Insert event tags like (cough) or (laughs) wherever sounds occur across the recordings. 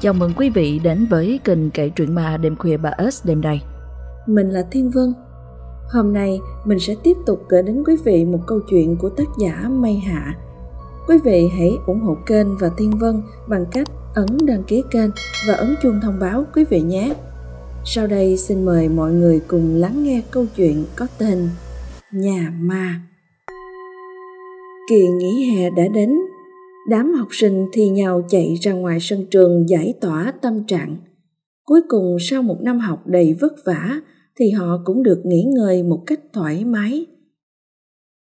Chào mừng quý vị đến với kênh kể truyện ma đêm khuya bà S đêm nay. Mình là Thiên Vân. Hôm nay mình sẽ tiếp tục gửi đến quý vị một câu chuyện của tác giả Mây Hạ. Quý vị hãy ủng hộ kênh và Thiên Vân bằng cách ấn đăng ký kênh và ấn chuông thông báo quý vị nhé. Sau đây xin mời mọi người cùng lắng nghe câu chuyện có tên Nhà Ma. Kỳ nghỉ hè đã đến, đám học sinh thi nhau chạy ra ngoài sân trường giải tỏa tâm trạng. Cuối cùng sau một năm học đầy vất vả thì họ cũng được nghỉ ngơi một cách thoải mái.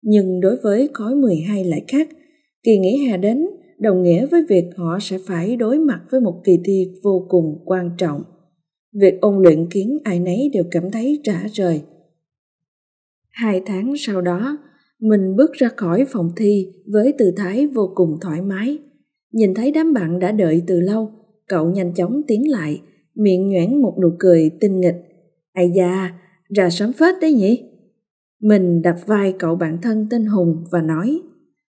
Nhưng đối với khối 12 lại khác, kỳ nghỉ hè đến đồng nghĩa với việc họ sẽ phải đối mặt với một kỳ thi vô cùng quan trọng. Việc ôn luyện khiến ai nấy đều cảm thấy trả rời. Hai tháng sau đó, mình bước ra khỏi phòng thi với tư thái vô cùng thoải mái. Nhìn thấy đám bạn đã đợi từ lâu, cậu nhanh chóng tiến lại, miệng nhoẻn một nụ cười tinh nghịch. Ây da, ra sớm phết đấy nhỉ? Mình đập vai cậu bạn thân tên Hùng và nói.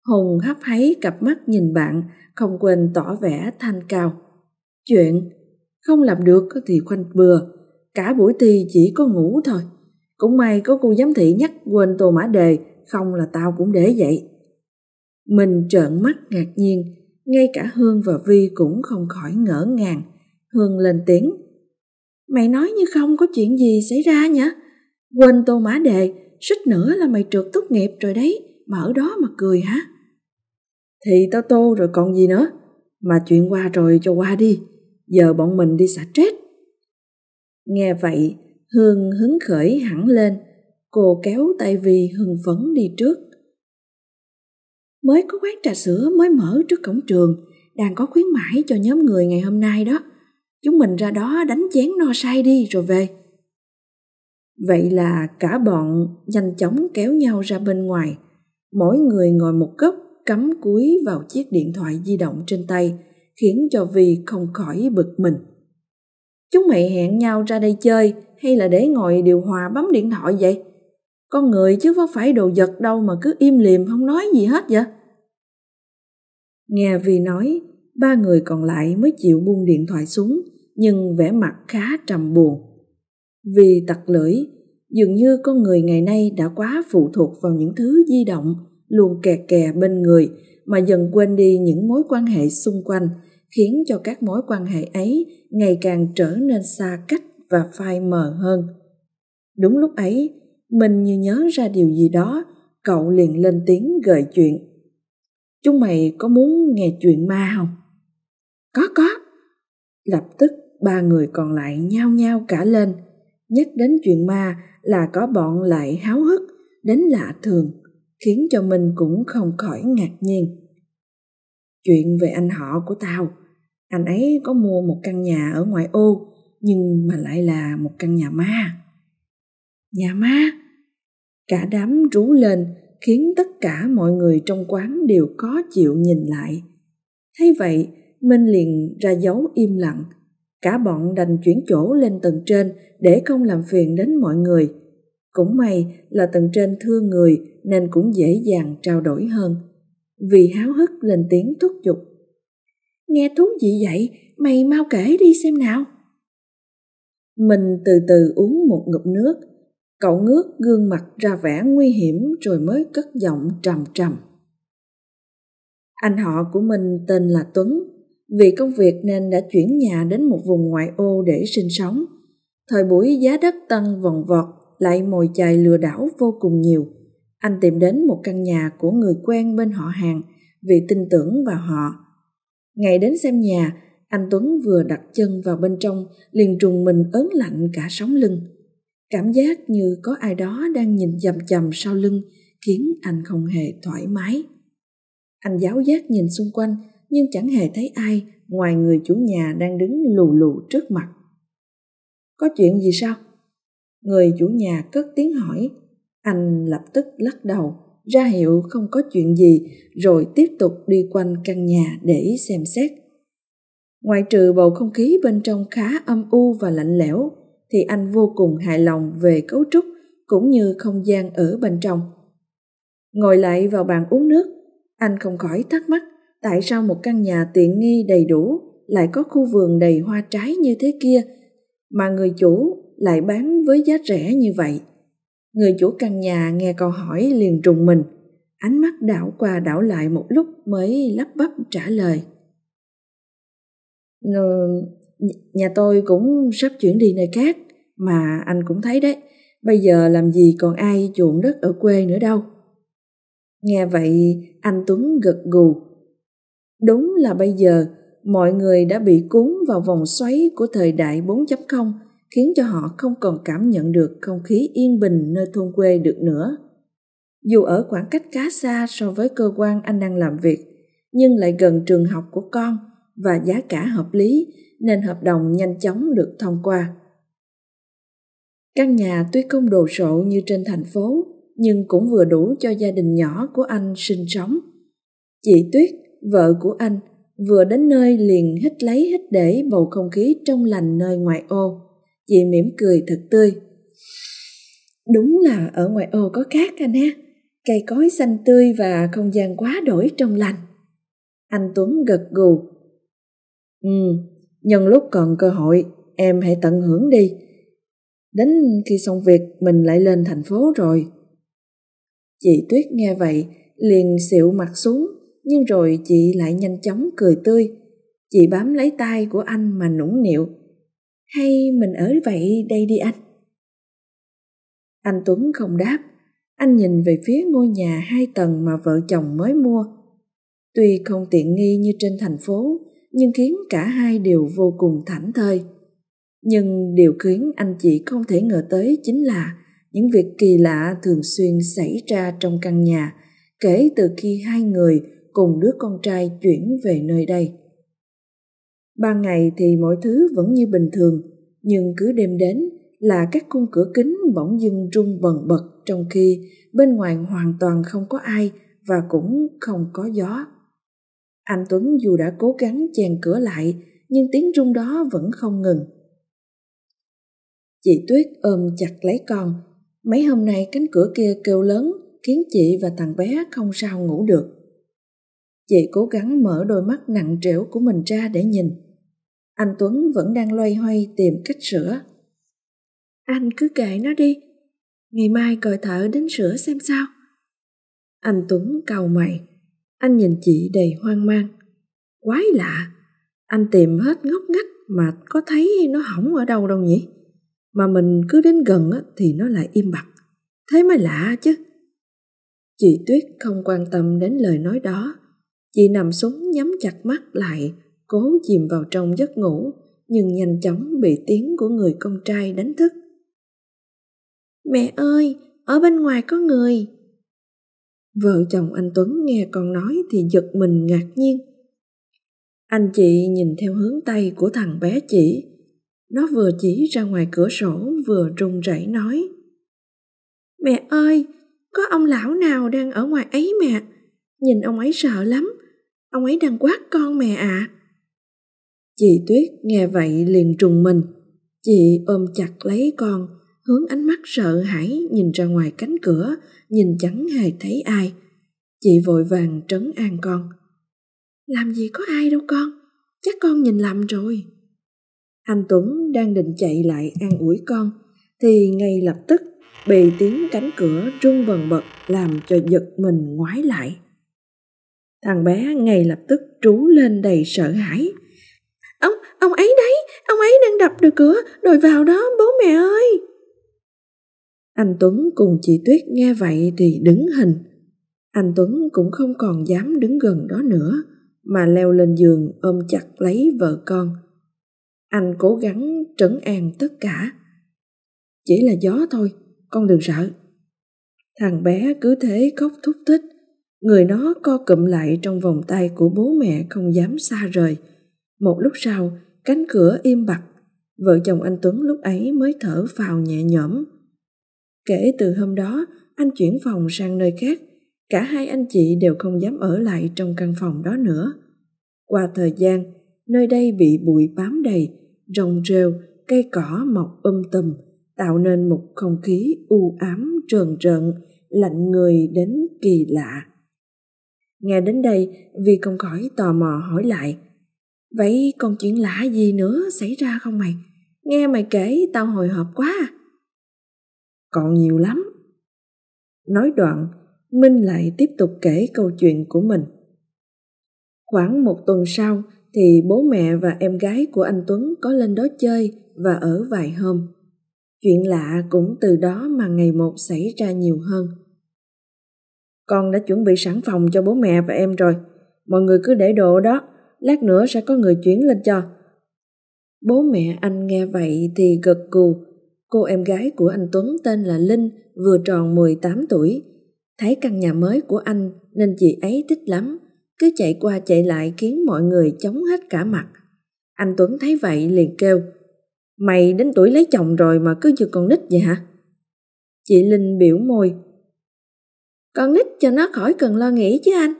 Hùng hấp háy cặp mắt nhìn bạn, không quên tỏ vẻ thanh cao. Chuyện không làm được thì khoanh bừa, cả buổi thi chỉ có ngủ thôi. Cũng may có cô giám thị nhắc quên tô mã đề, không là tao cũng để vậy. Mình trợn mắt ngạc nhiên, ngay cả Hương và Vi cũng không khỏi ngỡ ngàng. Hương lên tiếng. Mày nói như không có chuyện gì xảy ra nhỉ? Quên tô mã đề, suýt nữa là mày trượt tốt nghiệp rồi đấy, mà ở đó mà cười hả? Thì tao tô rồi còn gì nữa, mà chuyện qua rồi cho qua đi, giờ bọn mình đi xả stress. Nghe vậy, Hương hứng khởi hẳn lên, cô kéo tay vì hưng phấn đi trước. Mới có quán trà sữa mới mở trước cổng trường, đang có khuyến mãi cho nhóm người ngày hôm nay đó. Chúng mình ra đó đánh chén no say đi rồi về. Vậy là cả bọn nhanh chóng kéo nhau ra bên ngoài, mỗi người ngồi một góc cắm cúi vào chiếc điện thoại di động trên tay, khiến cho Vi không khỏi bực mình. Chúng mày hẹn nhau ra đây chơi hay là để ngồi điều hòa bấm điện thoại vậy? Con người chứ có phải đồ vật đâu mà cứ im lìm không nói gì hết vậy? Nghe Vi nói, ba người còn lại mới chịu buông điện thoại xuống, nhưng vẻ mặt khá trầm buồn. Vì tặc lưỡi, dường như con người ngày nay đã quá phụ thuộc vào những thứ di động, luôn kè kè bên người mà dần quên đi những mối quan hệ xung quanh, khiến cho các mối quan hệ ấy ngày càng trở nên xa cách và phai mờ hơn. Đúng lúc ấy, mình như nhớ ra điều gì đó, cậu liền lên tiếng gợi chuyện. Chúng mày có muốn nghe chuyện ma không? Có có. Lập tức ba người còn lại nhao nhao cả lên. Nhắc đến chuyện ma là có bọn lại háo hức, đến lạ thường, khiến cho mình cũng không khỏi ngạc nhiên. Chuyện về anh họ của tao, anh ấy có mua một căn nhà ở ngoại ô, nhưng mà lại là một căn nhà ma. Nhà ma? Cả đám rú lên khiến tất cả mọi người trong quán đều có chịu nhìn lại. Thấy vậy, Minh liền ra dấu im lặng. Cả bọn đành chuyển chỗ lên tầng trên để không làm phiền đến mọi người. Cũng may là tầng trên thưa người nên cũng dễ dàng trao đổi hơn. Vì háo hức lên tiếng thúc giục. Nghe thú gì vậy? Mày mau kể đi xem nào. Mình từ từ uống một ngụm nước Cậu ngước gương mặt ra vẻ nguy hiểm rồi mới cất giọng trầm trầm. Anh họ của mình tên là Tuấn, vì công việc nên đã chuyển nhà đến một vùng ngoại ô để sinh sống. Thời buổi giá đất tăng vòng vọt lại mồi chài lừa đảo vô cùng nhiều. Anh tìm đến một căn nhà của người quen bên họ hàng vì tin tưởng vào họ. Ngày đến xem nhà, anh Tuấn vừa đặt chân vào bên trong liền trùng mình ớn lạnh cả sống lưng. Cảm giác như có ai đó đang nhìn chằm chằm sau lưng khiến anh không hề thoải mái. Anh giáo giác nhìn xung quanh nhưng chẳng hề thấy ai ngoài người chủ nhà đang đứng lù lù trước mặt. Có chuyện gì sao? Người chủ nhà cất tiếng hỏi. Anh lập tức lắc đầu, ra hiệu không có chuyện gì rồi tiếp tục đi quanh căn nhà để xem xét. Ngoại trừ bầu không khí bên trong khá âm u và lạnh lẽo, thì anh vô cùng hài lòng về cấu trúc cũng như không gian ở bên trong. Ngồi lại vào bàn uống nước, anh không khỏi thắc mắc tại sao một căn nhà tiện nghi đầy đủ lại có khu vườn đầy hoa trái như thế kia mà người chủ lại bán với giá rẻ như vậy người chủ căn nhà nghe câu hỏi liền trùng mình ánh mắt đảo qua đảo lại một lúc mới lắp bắp trả lời nhà tôi cũng sắp chuyển đi nơi khác mà anh cũng thấy đấy. Bây giờ làm gì còn ai chuộng đất ở quê nữa đâu. Nghe vậy anh tuấn gật gù. Đúng là bây giờ mọi người đã bị cuốn vào vòng xoáy của thời đại 4.0 khiến cho họ không còn cảm nhận được không khí yên bình nơi thôn quê được nữa. Dù ở khoảng cách khá xa so với cơ quan anh đang làm việc, nhưng lại gần trường học của con và giá cả hợp lý nên hợp đồng nhanh chóng được thông qua. Căn nhà tuy không đồ sộ như trên thành phố, nhưng cũng vừa đủ cho gia đình nhỏ của anh sinh sống. Chị Tuyết, vợ của anh, vừa đến nơi liền hít lấy hít để bầu không khí trong lành nơi ngoại ô. Chị mỉm cười thật tươi. Đúng là ở ngoại ô có khác anh ha, cây cối xanh tươi và không gian quá đổi trong lành. Anh Tuấn gật gù. Ừ, nhân lúc còn cơ hội, em hãy tận hưởng đi. Đến khi xong việc mình lại lên thành phố rồi. Chị Tuyết nghe vậy, liền xịu mặt xuống, nhưng rồi chị lại nhanh chóng cười tươi. Chị bám lấy tay của anh mà nũng nịu. Hay mình ở vậy đây đi anh? Anh Tuấn không đáp, anh nhìn về phía ngôi nhà hai tầng mà vợ chồng mới mua. Tuy không tiện nghi như trên thành phố, nhưng khiến cả hai đều vô cùng thảnh thơi. Nhưng điều khiến anh chị không thể ngờ tới chính là những việc kỳ lạ thường xuyên xảy ra trong căn nhà kể từ khi hai người cùng đứa con trai chuyển về nơi đây. Ban ngày thì mọi thứ vẫn như bình thường, nhưng cứ đêm đến là các khung cửa kính bỗng dưng rung bần bật trong khi bên ngoài hoàn toàn không có ai và cũng không có gió. Anh Tuấn dù đã cố gắng chèn cửa lại nhưng tiếng rung đó vẫn không ngừng. Chị Tuyết ôm chặt lấy con. Mấy hôm nay cánh cửa kia kêu lớn khiến chị và thằng bé không sao ngủ được. Chị cố gắng mở đôi mắt nặng trĩu của mình ra để nhìn. Anh Tuấn vẫn đang loay hoay tìm cách sửa. Anh cứ kệ nó đi, ngày mai gọi thợ đến sửa xem sao. Anh Tuấn cầu mày, anh nhìn chị đầy hoang mang. Quái lạ, anh tìm hết ngóc ngách mà có thấy nó hỏng ở đâu đâu nhỉ? Mà mình cứ đến gần thì nó lại im bặt. Thế mới lạ chứ. Chị Tuyết không quan tâm đến lời nói đó. Chị nằm xuống nhắm chặt mắt lại, cố chìm vào trong giấc ngủ, nhưng nhanh chóng bị tiếng của người con trai đánh thức. Mẹ ơi, ở bên ngoài có người. Vợ chồng anh Tuấn nghe con nói thì giật mình ngạc nhiên. Anh chị nhìn theo hướng tay của thằng bé chỉ. Nó vừa chỉ ra ngoài cửa sổ vừa run rẩy nói. Mẹ ơi, có ông lão nào đang ở ngoài ấy mẹ. Nhìn ông ấy sợ lắm. Ông ấy đang quát con mẹ ạ. À. Chị Tuyết nghe vậy liền trùng mình. Chị ôm chặt lấy con, hướng ánh mắt sợ hãi nhìn ra ngoài cánh cửa, nhìn chẳng hề thấy ai. Chị vội vàng trấn an con. Làm gì có ai đâu con, chắc con nhìn lầm rồi. Anh Tuấn đang định chạy lại an ủi con, thì ngay lập tức bị tiếng cánh cửa rung bần bật làm cho giật mình ngoái lại. Thằng bé ngay lập tức trú lên đầy sợ hãi. Ông, ông ấy đấy, ông ấy đang đập được cửa, rồi vào đó bố mẹ ơi. Anh Tuấn cùng chị Tuyết nghe vậy thì đứng hình. Anh Tuấn cũng không còn dám đứng gần đó nữa, mà leo lên giường ôm chặt lấy vợ con. Anh cố gắng trấn an tất cả. Chỉ là gió thôi, con đừng sợ. Thằng bé cứ thế khóc thúc thích, người nó co cụm lại trong vòng tay của bố mẹ không dám xa rời. Một lúc sau, cánh cửa im bặt, vợ chồng anh Tuấn lúc ấy mới thở phào nhẹ nhõm. Kể từ hôm đó, anh chuyển phòng sang nơi khác, cả hai anh chị đều không dám ở lại trong căn phòng đó nữa. Qua thời gian, nơi đây bị bụi bám đầy, rồng rêu, cây cỏ mọc um tùm, tạo nên một không khí u ám trờn trợn, lạnh người đến kỳ lạ. Nghe đến đây, vì không khỏi tò mò hỏi lại, Vậy còn chuyện lạ gì nữa xảy ra không mày? Nghe mày kể tao hồi hộp quá à. Còn nhiều lắm. Nói đoạn, Minh lại tiếp tục kể câu chuyện của mình. Khoảng một tuần sau thì bố mẹ và em gái của anh Tuấn có lên đó chơi và ở vài hôm. Chuyện lạ cũng từ đó mà ngày một xảy ra nhiều hơn. Con đã chuẩn bị sẵn phòng cho bố mẹ và em rồi. Mọi người cứ để đồ đó, lát nữa sẽ có người chuyển lên cho. Bố mẹ anh nghe vậy thì gật cù. Cô em gái của anh Tuấn tên là Linh, vừa tròn 18 tuổi. Thấy căn nhà mới của anh nên chị ấy thích lắm, cứ chạy qua chạy lại khiến mọi người chống hết cả mặt. Anh Tuấn thấy vậy liền kêu, Mày đến tuổi lấy chồng rồi mà cứ như con nít vậy hả? Chị Linh biểu môi, Con nít cho nó khỏi cần lo nghĩ chứ anh.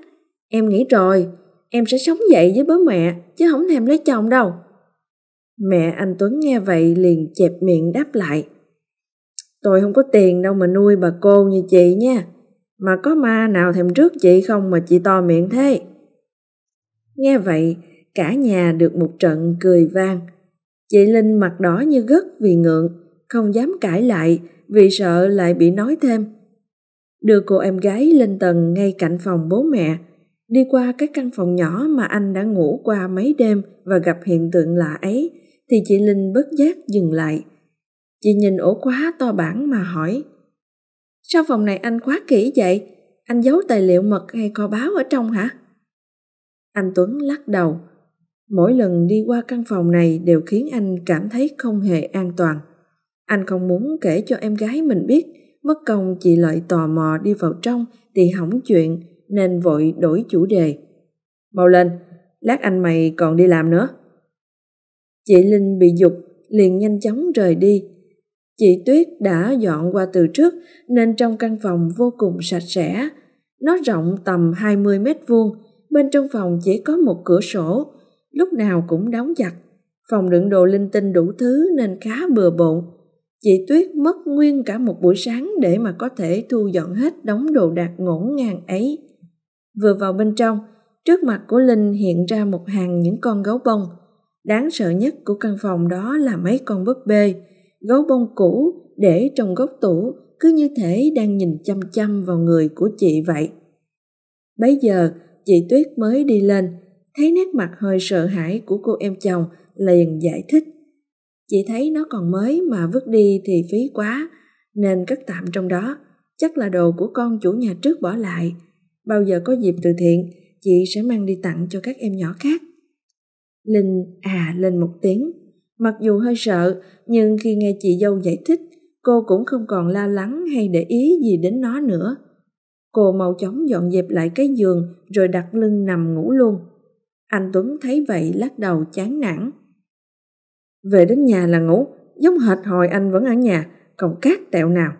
Em nghĩ rồi, em sẽ sống dậy với bố mẹ chứ không thèm lấy chồng đâu. Mẹ anh Tuấn nghe vậy liền chẹp miệng đáp lại. Tôi không có tiền đâu mà nuôi bà cô như chị nha. Mà có ma nào thèm trước chị không mà chị to miệng thế? Nghe vậy, cả nhà được một trận cười vang. Chị Linh mặt đỏ như gất vì ngượng, không dám cãi lại vì sợ lại bị nói thêm. Đưa cô em gái lên tầng ngay cạnh phòng bố mẹ, đi qua cái căn phòng nhỏ mà anh đã ngủ qua mấy đêm và gặp hiện tượng lạ ấy, thì chị Linh bất giác dừng lại. Chị nhìn ổ khóa to bản mà hỏi, Sao phòng này anh khóa kỹ vậy? Anh giấu tài liệu mật hay kho báo ở trong hả? Anh Tuấn lắc đầu. Mỗi lần đi qua căn phòng này đều khiến anh cảm thấy không hề an toàn. Anh không muốn kể cho em gái mình biết, mất công chị lợi tò mò đi vào trong thì hỏng chuyện nên vội đổi chủ đề. Mau lên, lát anh mày còn đi làm nữa. Chị Linh bị dục liền nhanh chóng rời đi. Chị Tuyết đã dọn qua từ trước nên trong căn phòng vô cùng sạch sẽ. Nó rộng tầm 20 mét vuông, bên trong phòng chỉ có một cửa sổ, lúc nào cũng đóng chặt. Phòng đựng đồ linh tinh đủ thứ nên khá bừa bộn. Chị Tuyết mất nguyên cả một buổi sáng để mà có thể thu dọn hết đống đồ đạc ngổn ngang ấy. Vừa vào bên trong, trước mặt của Linh hiện ra một hàng những con gấu bông. Đáng sợ nhất của căn phòng đó là mấy con búp bê, gấu bông cũ để trong góc tủ cứ như thể đang nhìn chăm chăm vào người của chị vậy. Bấy giờ, chị Tuyết mới đi lên, thấy nét mặt hơi sợ hãi của cô em chồng liền giải thích. Chị thấy nó còn mới mà vứt đi thì phí quá, nên cất tạm trong đó. Chắc là đồ của con chủ nhà trước bỏ lại. Bao giờ có dịp từ thiện, chị sẽ mang đi tặng cho các em nhỏ khác. Linh à lên một tiếng. Mặc dù hơi sợ, nhưng khi nghe chị dâu giải thích, cô cũng không còn lo lắng hay để ý gì đến nó nữa. Cô mau chóng dọn dẹp lại cái giường rồi đặt lưng nằm ngủ luôn. Anh Tuấn thấy vậy lắc đầu chán nản. Về đến nhà là ngủ, giống hệt hồi anh vẫn ở nhà, còn cát tẹo nào.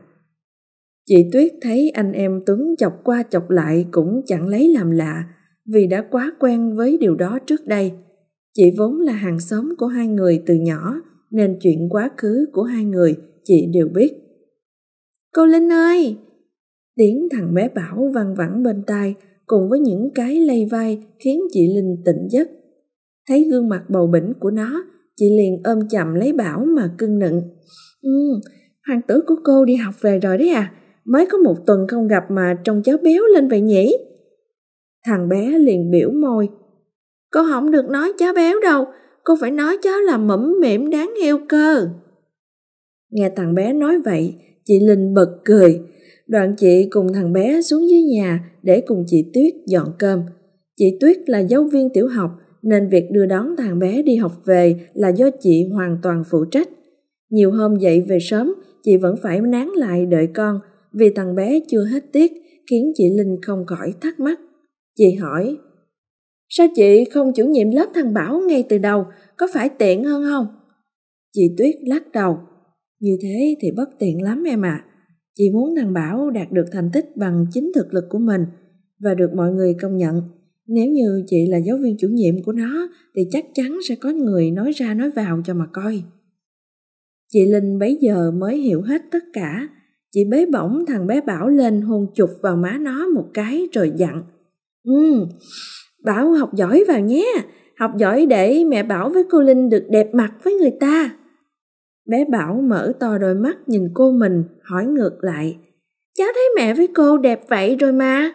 Chị Tuyết thấy anh em Tuấn chọc qua chọc lại cũng chẳng lấy làm lạ vì đã quá quen với điều đó trước đây. Chị vốn là hàng xóm của hai người từ nhỏ nên chuyện quá khứ của hai người chị đều biết. Cô Linh ơi! Tiếng thằng bé Bảo văng vẳng bên tai cùng với những cái lay vai khiến chị Linh tỉnh giấc. Thấy gương mặt bầu bỉnh của nó, chị liền ôm chậm lấy Bảo mà cưng nựng. Ừ, hoàng tử của cô đi học về rồi đấy à, mới có một tuần không gặp mà trông cháu béo lên vậy nhỉ? Thằng bé liền biểu môi. Cô không được nói cháu béo đâu, cô phải nói cháu là mẫm mỉm đáng yêu cơ. Nghe thằng bé nói vậy, chị Linh bật cười. Đoạn chị cùng thằng bé xuống dưới nhà để cùng chị Tuyết dọn cơm. Chị Tuyết là giáo viên tiểu học nên việc đưa đón thằng bé đi học về là do chị hoàn toàn phụ trách. Nhiều hôm dậy về sớm, chị vẫn phải nán lại đợi con vì thằng bé chưa hết tiết khiến chị Linh không khỏi thắc mắc. Chị hỏi, sao chị không chủ nhiệm lớp thằng Bảo ngay từ đầu, có phải tiện hơn không? Chị Tuyết lắc đầu, như thế thì bất tiện lắm em ạ. À. Chị muốn thằng Bảo đạt được thành tích bằng chính thực lực của mình và được mọi người công nhận. Nếu như chị là giáo viên chủ nhiệm của nó thì chắc chắn sẽ có người nói ra nói vào cho mà coi. Chị Linh bấy giờ mới hiểu hết tất cả. Chị bế bỏng thằng bé Bảo lên hôn chụp vào má nó một cái rồi dặn. Ừ, Bảo học giỏi vào nhé, học giỏi để mẹ Bảo với cô Linh được đẹp mặt với người ta. Bé Bảo mở to đôi mắt nhìn cô mình, hỏi ngược lại. Cháu thấy mẹ với cô đẹp vậy rồi mà.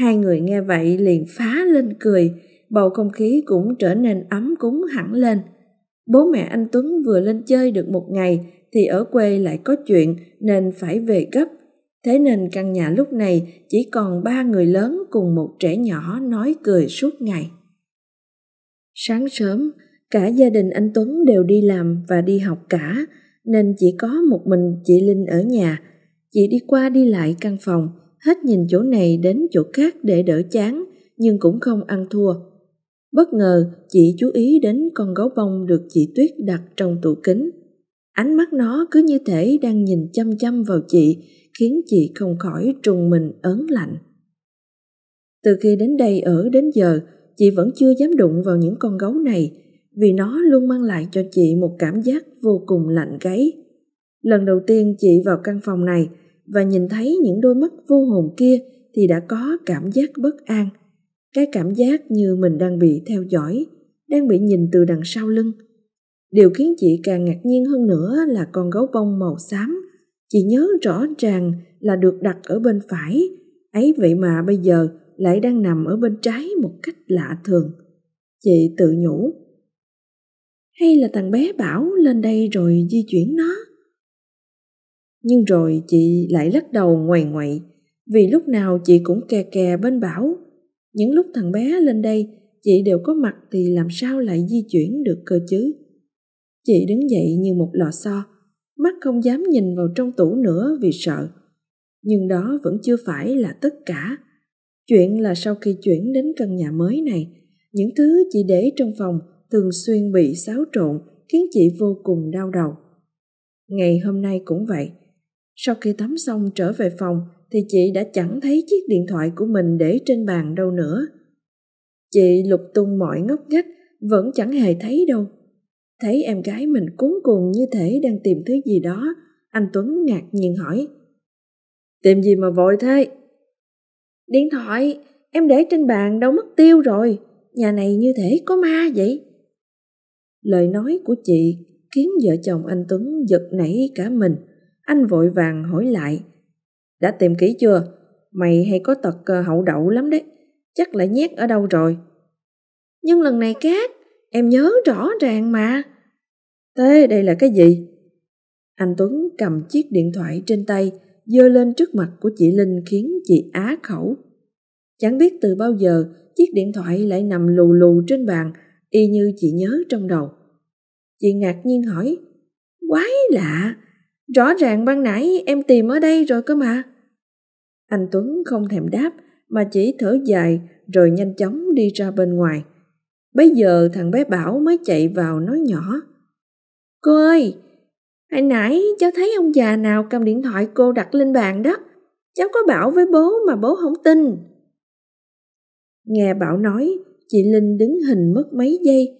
Hai người nghe vậy liền phá lên cười, bầu không khí cũng trở nên ấm cúng hẳn lên. Bố mẹ anh Tuấn vừa lên chơi được một ngày thì ở quê lại có chuyện nên phải về gấp. Thế nên căn nhà lúc này chỉ còn ba người lớn cùng một trẻ nhỏ nói cười suốt ngày. Sáng sớm, cả gia đình anh Tuấn đều đi làm và đi học cả, nên chỉ có một mình chị Linh ở nhà. Chị đi qua đi lại căn phòng, hết nhìn chỗ này đến chỗ khác để đỡ chán, nhưng cũng không ăn thua. Bất ngờ, chị chú ý đến con gấu bông được chị Tuyết đặt trong tủ kính. Ánh mắt nó cứ như thể đang nhìn chăm chăm vào chị, khiến chị không khỏi trùng mình ớn lạnh. Từ khi đến đây ở đến giờ, chị vẫn chưa dám đụng vào những con gấu này vì nó luôn mang lại cho chị một cảm giác vô cùng lạnh gáy. Lần đầu tiên chị vào căn phòng này và nhìn thấy những đôi mắt vô hồn kia thì đã có cảm giác bất an. Cái cảm giác như mình đang bị theo dõi, đang bị nhìn từ đằng sau lưng. Điều khiến chị càng ngạc nhiên hơn nữa là con gấu bông màu xám. Chị nhớ rõ ràng là được đặt ở bên phải, ấy vậy mà bây giờ lại đang nằm ở bên trái một cách lạ thường. Chị tự nhủ. Hay là thằng bé bảo lên đây rồi di chuyển nó? Nhưng rồi chị lại lắc đầu ngoài ngoậy, vì lúc nào chị cũng kè kè bên bảo. Những lúc thằng bé lên đây, chị đều có mặt thì làm sao lại di chuyển được cơ chứ? Chị đứng dậy như một lò xo, mắt không dám nhìn vào trong tủ nữa vì sợ. Nhưng đó vẫn chưa phải là tất cả. Chuyện là sau khi chuyển đến căn nhà mới này, những thứ chị để trong phòng thường xuyên bị xáo trộn khiến chị vô cùng đau đầu. Ngày hôm nay cũng vậy. Sau khi tắm xong trở về phòng thì chị đã chẳng thấy chiếc điện thoại của mình để trên bàn đâu nữa. Chị lục tung mọi ngóc ngách vẫn chẳng hề thấy đâu. Thấy em gái mình cuốn cuồng như thể đang tìm thứ gì đó, anh Tuấn ngạc nhiên hỏi. Tìm gì mà vội thế? Điện thoại, em để trên bàn đâu mất tiêu rồi, nhà này như thể có ma vậy. Lời nói của chị khiến vợ chồng anh Tuấn giật nảy cả mình. Anh vội vàng hỏi lại. Đã tìm kỹ chưa? Mày hay có tật ờ, hậu đậu lắm đấy. Chắc lại nhét ở đâu rồi. Nhưng lần này khác, em nhớ rõ ràng mà. Thế đây là cái gì? Anh Tuấn cầm chiếc điện thoại trên tay, dơ lên trước mặt của chị Linh khiến chị á khẩu. Chẳng biết từ bao giờ chiếc điện thoại lại nằm lù lù trên bàn, y như chị nhớ trong đầu. Chị ngạc nhiên hỏi, quái lạ, rõ ràng ban nãy em tìm ở đây rồi cơ mà. Anh Tuấn không thèm đáp mà chỉ thở dài rồi nhanh chóng đi ra bên ngoài. Bây giờ thằng bé Bảo mới chạy vào nói nhỏ. Cô ơi, hồi nãy cháu thấy ông già nào cầm điện thoại cô đặt lên bàn đó. Cháu có bảo với bố mà bố không tin. Nghe Bảo nói, chị Linh đứng hình mất mấy giây.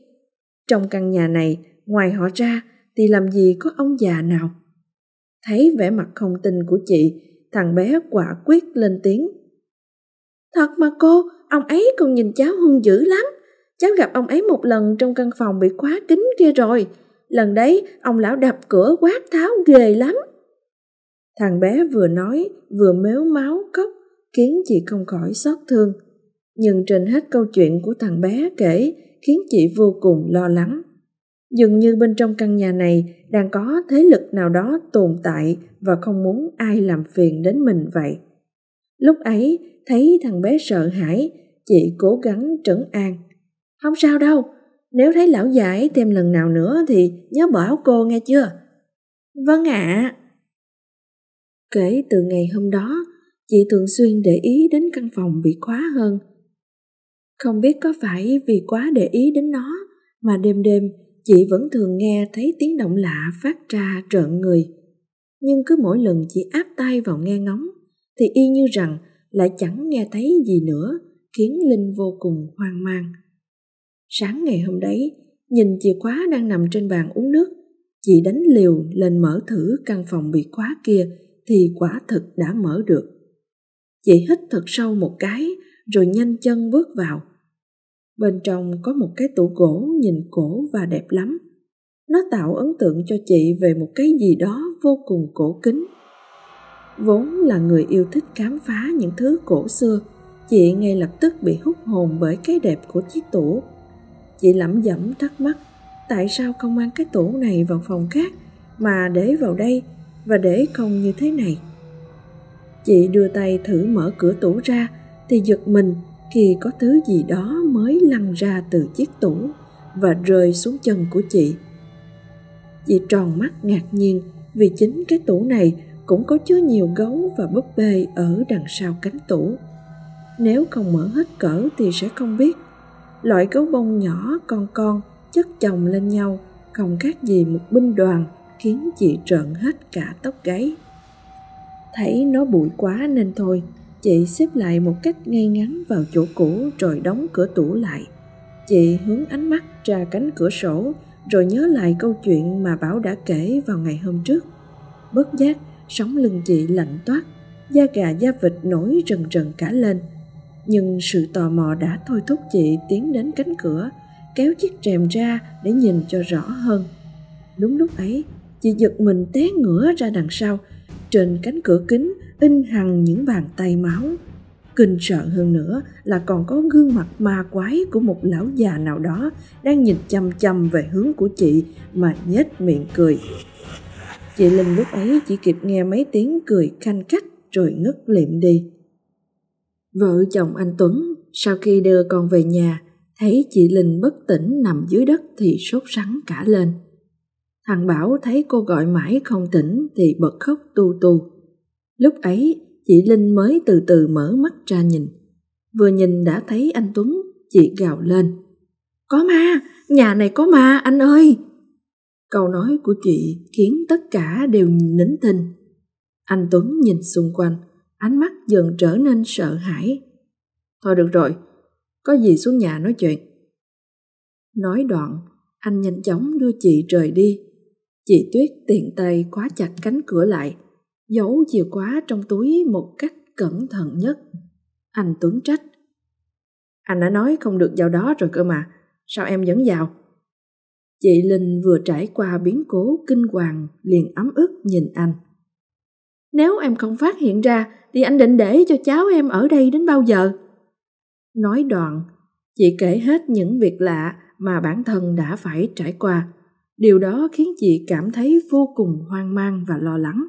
Trong căn nhà này, ngoài họ ra thì làm gì có ông già nào. Thấy vẻ mặt không tin của chị, thằng bé quả quyết lên tiếng. Thật mà cô, ông ấy còn nhìn cháu hung dữ lắm. Cháu gặp ông ấy một lần trong căn phòng bị khóa kính kia rồi. Lần đấy, ông lão đập cửa quát tháo ghê lắm. Thằng bé vừa nói, vừa méo máu khóc, khiến chị không khỏi xót thương. Nhưng trên hết câu chuyện của thằng bé kể khiến chị vô cùng lo lắng. Dường như bên trong căn nhà này đang có thế lực nào đó tồn tại và không muốn ai làm phiền đến mình vậy. Lúc ấy, thấy thằng bé sợ hãi, chị cố gắng trấn an. Không sao đâu, nếu thấy lão già ấy thêm lần nào nữa thì nhớ bảo cô nghe chưa? Vâng ạ. À. Kể từ ngày hôm đó, chị thường xuyên để ý đến căn phòng bị khóa hơn. Không biết có phải vì quá để ý đến nó mà đêm đêm chị vẫn thường nghe thấy tiếng động lạ phát ra trợn người. Nhưng cứ mỗi lần chị áp tay vào nghe ngóng thì y như rằng lại chẳng nghe thấy gì nữa khiến Linh vô cùng hoang mang. Sáng ngày hôm đấy, nhìn chìa khóa đang nằm trên bàn uống nước, chị đánh liều lên mở thử căn phòng bị khóa kia thì quả thực đã mở được. Chị hít thật sâu một cái rồi nhanh chân bước vào Bên trong có một cái tủ gỗ nhìn cổ và đẹp lắm. Nó tạo ấn tượng cho chị về một cái gì đó vô cùng cổ kính. Vốn là người yêu thích khám phá những thứ cổ xưa, chị ngay lập tức bị hút hồn bởi cái đẹp của chiếc tủ. Chị lẩm dẩm thắc mắc, tại sao không mang cái tủ này vào phòng khác mà để vào đây và để không như thế này. Chị đưa tay thử mở cửa tủ ra thì giật mình khi có thứ gì đó mới lăn ra từ chiếc tủ và rơi xuống chân của chị. Chị tròn mắt ngạc nhiên vì chính cái tủ này cũng có chứa nhiều gấu và búp bê ở đằng sau cánh tủ. Nếu không mở hết cỡ thì sẽ không biết. Loại gấu bông nhỏ con con chất chồng lên nhau không khác gì một binh đoàn khiến chị trợn hết cả tóc gáy. Thấy nó bụi quá nên thôi, chị xếp lại một cách ngay ngắn vào chỗ cũ rồi đóng cửa tủ lại. Chị hướng ánh mắt ra cánh cửa sổ rồi nhớ lại câu chuyện mà Bảo đã kể vào ngày hôm trước. Bất giác, sóng lưng chị lạnh toát, da gà da vịt nổi rần rần cả lên. Nhưng sự tò mò đã thôi thúc chị tiến đến cánh cửa, kéo chiếc rèm ra để nhìn cho rõ hơn. Đúng lúc ấy, chị giật mình té ngửa ra đằng sau, trên cánh cửa kính in hằn những bàn tay máu. Kinh sợ hơn nữa là còn có gương mặt ma quái của một lão già nào đó đang nhìn chăm chăm về hướng của chị mà nhếch miệng cười. Chị Linh lúc ấy chỉ kịp nghe mấy tiếng cười khanh khách rồi ngất liệm đi. Vợ chồng anh Tuấn sau khi đưa con về nhà thấy chị Linh bất tỉnh nằm dưới đất thì sốt sắng cả lên. Thằng Bảo thấy cô gọi mãi không tỉnh thì bật khóc tu tu. Lúc ấy chị Linh mới từ từ mở mắt ra nhìn. Vừa nhìn đã thấy anh Tuấn, chị gào lên. Có ma, nhà này có ma anh ơi! Câu nói của chị khiến tất cả đều nín thinh. Anh Tuấn nhìn xung quanh, ánh mắt dần trở nên sợ hãi. Thôi được rồi, có gì xuống nhà nói chuyện. Nói đoạn, anh nhanh chóng đưa chị rời đi. Chị Tuyết tiện tay khóa chặt cánh cửa lại, giấu chìa khóa trong túi một cách cẩn thận nhất. Anh Tuấn trách. Anh đã nói không được vào đó rồi cơ mà, sao em vẫn vào? Chị Linh vừa trải qua biến cố kinh hoàng liền ấm ức nhìn anh. Nếu em không phát hiện ra thì anh định để cho cháu em ở đây đến bao giờ? Nói đoạn, chị kể hết những việc lạ mà bản thân đã phải trải qua. Điều đó khiến chị cảm thấy vô cùng hoang mang và lo lắng.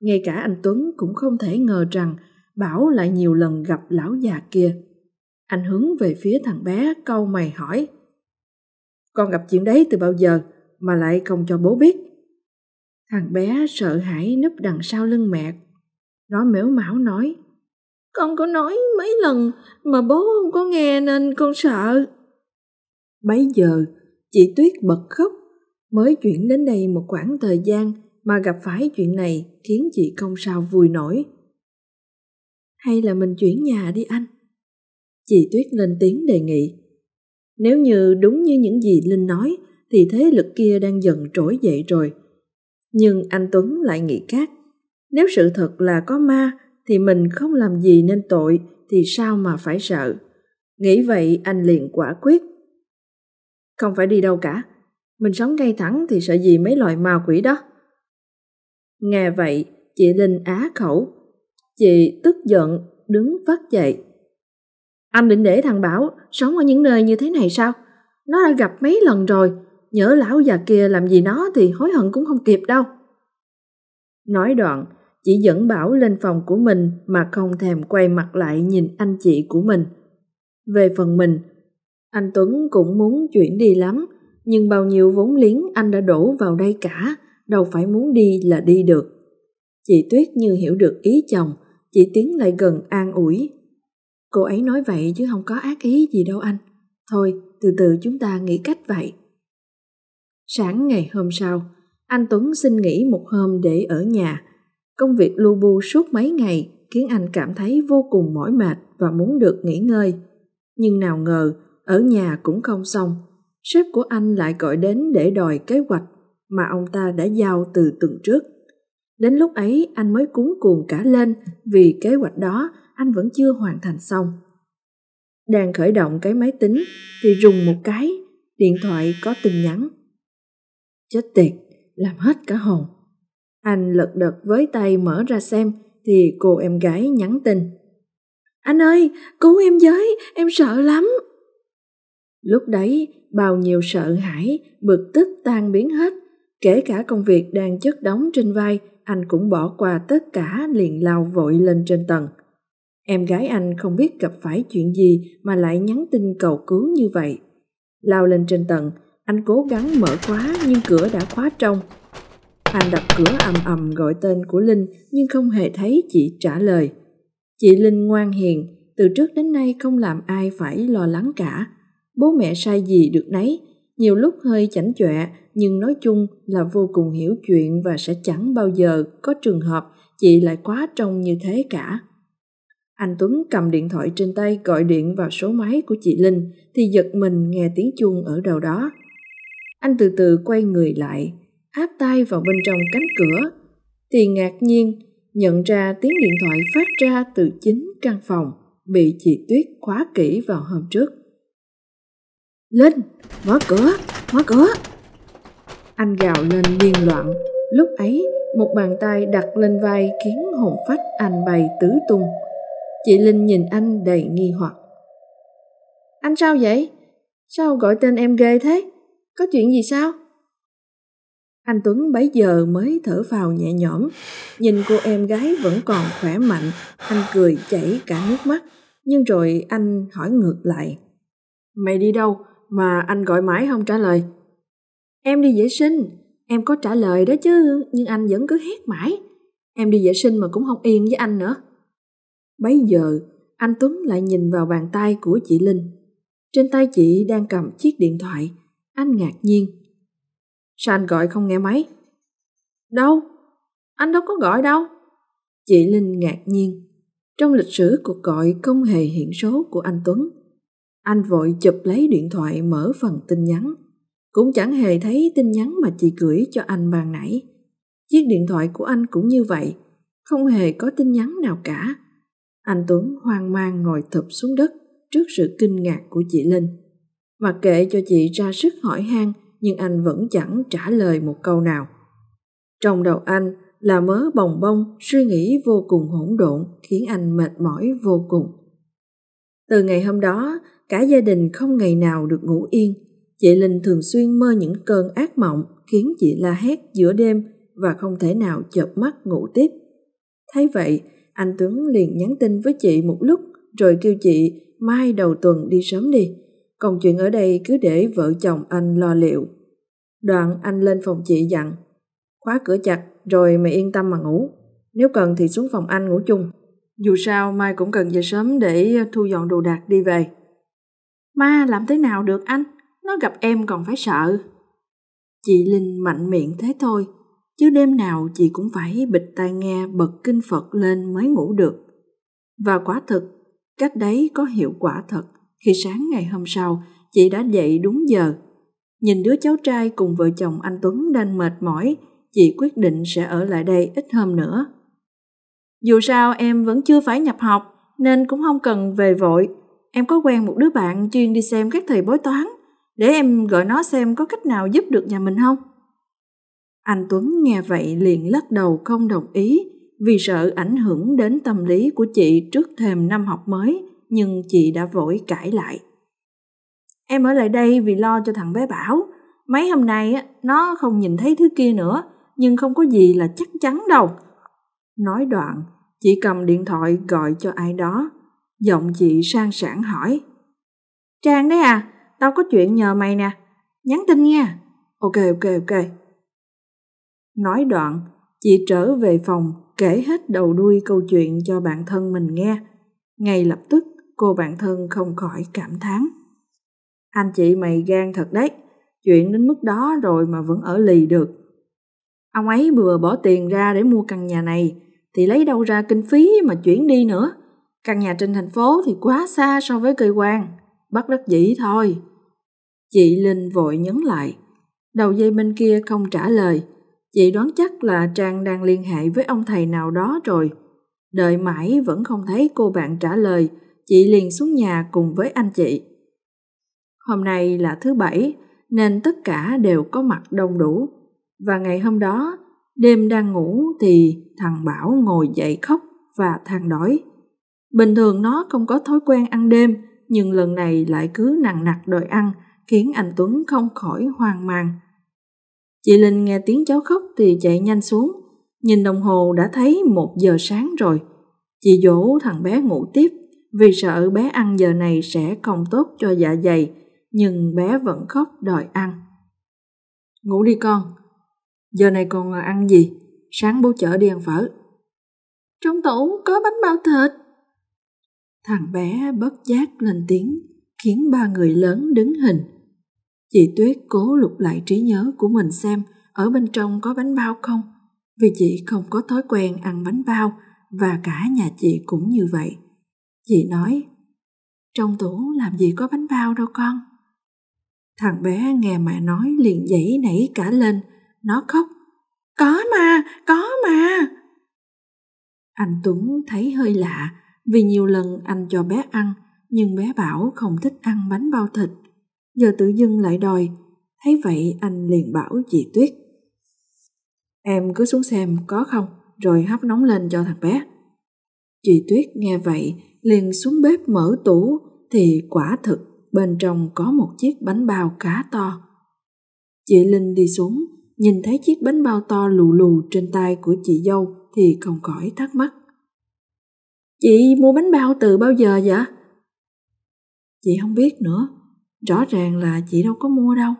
Ngay cả anh Tuấn cũng không thể ngờ rằng Bảo lại nhiều lần gặp lão già kia. Anh hướng về phía thằng bé câu mày hỏi. Con gặp chuyện đấy từ bao giờ mà lại không cho bố biết? Thằng bé sợ hãi núp đằng sau lưng mẹ. Nó mếu mão nói. Con có nói mấy lần mà bố không có nghe nên con sợ. Bấy giờ, chị Tuyết bật khóc. Mới chuyển đến đây một khoảng thời gian mà gặp phải chuyện này khiến chị không sao vui nổi. Hay là mình chuyển nhà đi anh? Chị Tuyết lên tiếng đề nghị. Nếu như đúng như những gì Linh nói thì thế lực kia đang dần trỗi dậy rồi. Nhưng anh Tuấn lại nghĩ khác. Nếu sự thật là có ma thì mình không làm gì nên tội thì sao mà phải sợ. Nghĩ vậy anh liền quả quyết. Không phải đi đâu cả. Mình sống ngay thẳng thì sợ gì mấy loại ma quỷ đó. Nghe vậy, chị Linh á khẩu. Chị tức giận, đứng phát dậy. Anh định để thằng Bảo sống ở những nơi như thế này sao? Nó đã gặp mấy lần rồi, nhớ lão già kia làm gì nó thì hối hận cũng không kịp đâu. Nói đoạn, chỉ dẫn Bảo lên phòng của mình mà không thèm quay mặt lại nhìn anh chị của mình. Về phần mình, anh Tuấn cũng muốn chuyển đi lắm, nhưng bao nhiêu vốn liếng anh đã đổ vào đây cả, đâu phải muốn đi là đi được. Chị Tuyết như hiểu được ý chồng, chị tiến lại gần an ủi. Cô ấy nói vậy chứ không có ác ý gì đâu anh. Thôi, từ từ chúng ta nghĩ cách vậy. Sáng ngày hôm sau, anh Tuấn xin nghỉ một hôm để ở nhà. Công việc lu bu suốt mấy ngày khiến anh cảm thấy vô cùng mỏi mệt và muốn được nghỉ ngơi. Nhưng nào ngờ, ở nhà cũng không xong. Sếp của anh lại gọi đến để đòi kế hoạch mà ông ta đã giao từ tuần trước. Đến lúc ấy anh mới cuốn cuồng cả lên vì kế hoạch đó anh vẫn chưa hoàn thành xong. Đang khởi động cái máy tính thì rùng một cái, điện thoại có tin nhắn. Chết tiệt, làm hết cả hồn. Anh lật đật với tay mở ra xem thì cô em gái nhắn tin. Anh ơi, cứu em với, em sợ lắm. Lúc đấy, bao nhiêu sợ hãi, bực tức tan biến hết. Kể cả công việc đang chất đóng trên vai, anh cũng bỏ qua tất cả liền lao vội lên trên tầng. Em gái anh không biết gặp phải chuyện gì mà lại nhắn tin cầu cứu như vậy. Lao lên trên tầng, anh cố gắng mở khóa nhưng cửa đã khóa trong. Anh đập cửa ầm ầm gọi tên của Linh nhưng không hề thấy chị trả lời. Chị Linh ngoan hiền, từ trước đến nay không làm ai phải lo lắng cả. Bố mẹ sai gì được nấy, nhiều lúc hơi chảnh chọe nhưng nói chung là vô cùng hiểu chuyện và sẽ chẳng bao giờ có trường hợp chị lại quá trông như thế cả. Anh Tuấn cầm điện thoại trên tay gọi điện vào số máy của chị Linh thì giật mình nghe tiếng chuông ở đầu đó. Anh từ từ quay người lại, áp tay vào bên trong cánh cửa, thì ngạc nhiên nhận ra tiếng điện thoại phát ra từ chính căn phòng bị chị Tuyết khóa kỹ vào hôm trước. Linh, mở cửa, mở cửa. Anh gào lên điên loạn. Lúc ấy, một bàn tay đặt lên vai khiến hồn phách anh bay tứ tung. Chị Linh nhìn anh đầy nghi hoặc. Anh sao vậy? Sao gọi tên em ghê thế? Có chuyện gì sao? Anh Tuấn bấy giờ mới thở phào nhẹ nhõm, nhìn cô em gái vẫn còn khỏe mạnh, anh cười chảy cả nước mắt, nhưng rồi anh hỏi ngược lại. Mày đi đâu mà anh gọi mãi không trả lời? Em đi vệ sinh, em có trả lời đó chứ, nhưng anh vẫn cứ hét mãi. Em đi vệ sinh mà cũng không yên với anh nữa. Bấy giờ, anh Tuấn lại nhìn vào bàn tay của chị Linh. Trên tay chị đang cầm chiếc điện thoại. Anh ngạc nhiên. Sao anh gọi không nghe máy? Đâu? Anh đâu có gọi đâu. Chị Linh ngạc nhiên. Trong lịch sử cuộc gọi không hề hiện số của anh Tuấn. Anh vội chụp lấy điện thoại mở phần tin nhắn. Cũng chẳng hề thấy tin nhắn mà chị gửi cho anh ban nãy. Chiếc điện thoại của anh cũng như vậy, không hề có tin nhắn nào cả. Anh Tuấn hoang mang ngồi thụp xuống đất trước sự kinh ngạc của chị Linh. Mặc kệ cho chị ra sức hỏi han, nhưng anh vẫn chẳng trả lời một câu nào. Trong đầu anh là mớ bồng bông, suy nghĩ vô cùng hỗn độn khiến anh mệt mỏi vô cùng. Từ ngày hôm đó, cả gia đình không ngày nào được ngủ yên. Chị Linh thường xuyên mơ những cơn ác mộng khiến chị la hét giữa đêm và không thể nào chợp mắt ngủ tiếp. Thấy vậy, anh Tuấn liền nhắn tin với chị một lúc rồi kêu chị mai đầu tuần đi sớm đi. Còn chuyện ở đây cứ để vợ chồng anh lo liệu. Đoạn anh lên phòng chị dặn khóa cửa chặt rồi mày yên tâm mà ngủ. Nếu cần thì xuống phòng anh ngủ chung. Dù sao mai cũng cần về sớm để ờ, thu dọn đồ đạc đi về. Ma làm thế nào được anh? Nó gặp em còn phải sợ. Chị Linh mạnh miệng thế thôi, chứ đêm nào chị cũng phải bịt tai nghe bật kinh Phật lên mới ngủ được. Và quả thực, cách đấy có hiệu quả thật khi sáng ngày hôm sau chị đã dậy đúng giờ. Nhìn đứa cháu trai cùng vợ chồng anh Tuấn đang mệt mỏi, chị quyết định sẽ ở lại đây ít hôm nữa. Dù sao em vẫn chưa phải nhập học nên cũng không cần về vội. Em có quen một đứa bạn chuyên đi xem các thầy bói toán để em gọi nó xem có cách nào giúp được nhà mình không. Anh Tuấn nghe vậy liền lắc đầu không đồng ý vì sợ ảnh hưởng đến tâm lý của chị trước thềm năm học mới nhưng chị đã vội cãi lại. Em ở lại đây vì lo cho thằng bé Bảo. Mấy hôm nay nó không nhìn thấy thứ kia nữa nhưng không có gì là chắc chắn đâu. Nói đoạn, chị cầm điện thoại gọi cho ai đó. Giọng chị sang sảng hỏi. Trang đấy à, tao có chuyện nhờ mày nè. Nhắn tin nha. Ok, ok, ok. Nói đoạn, chị trở về phòng kể hết đầu đuôi câu chuyện cho bạn thân mình nghe. Ngay lập tức, cô bạn thân không khỏi cảm thán. Anh chị mày gan thật đấy, chuyện đến mức đó rồi mà vẫn ở lì được. Ông ấy vừa bỏ tiền ra để mua căn nhà này, thì lấy đâu ra kinh phí mà chuyển đi nữa. Căn nhà trên thành phố thì quá xa so với cơ quan, bắt đất dĩ thôi. Chị Linh vội nhấn lại. Đầu dây bên kia không trả lời. Chị đoán chắc là Trang đang liên hệ với ông thầy nào đó rồi. Đợi mãi vẫn không thấy cô bạn trả lời chị liền xuống nhà cùng với anh chị. Hôm nay là thứ bảy nên tất cả đều có mặt đông đủ. Và ngày hôm đó, đêm đang ngủ thì thằng Bảo ngồi dậy khóc và than đói. Bình thường nó không có thói quen ăn đêm, nhưng lần này lại cứ nặng nặc đòi ăn, khiến anh Tuấn không khỏi hoang mang. Chị Linh nghe tiếng cháu khóc thì chạy nhanh xuống, nhìn đồng hồ đã thấy một giờ sáng rồi. Chị dỗ thằng bé ngủ tiếp vì sợ bé ăn giờ này sẽ không tốt cho dạ dày, nhưng bé vẫn khóc đòi ăn. Ngủ đi con, giờ này còn ăn gì? Sáng bố chở đi ăn phở. Trong tủ có bánh bao thịt. Thằng bé bất giác lên tiếng, khiến ba người lớn đứng hình. Chị Tuyết cố lục lại trí nhớ của mình xem ở bên trong có bánh bao không, vì chị không có thói quen ăn bánh bao và cả nhà chị cũng như vậy dì nói, trong tủ làm gì có bánh bao đâu con. Thằng bé nghe mẹ nói liền dậy nảy cả lên, nó khóc. Có mà, có mà. Anh Tuấn thấy hơi lạ vì nhiều lần anh cho bé ăn nhưng bé bảo không thích ăn bánh bao thịt. Giờ tự dưng lại đòi, thấy vậy anh liền bảo chị Tuyết. Em cứ xuống xem có không, rồi hấp nóng lên cho thằng bé. Chị Tuyết nghe vậy liền xuống bếp mở tủ thì quả thực bên trong có một chiếc bánh bao cá to. Chị Linh đi xuống, nhìn thấy chiếc bánh bao to lù lù trên tay của chị dâu thì không khỏi thắc mắc. Chị mua bánh bao từ bao giờ vậy? Chị không biết nữa, rõ ràng là chị đâu có mua đâu.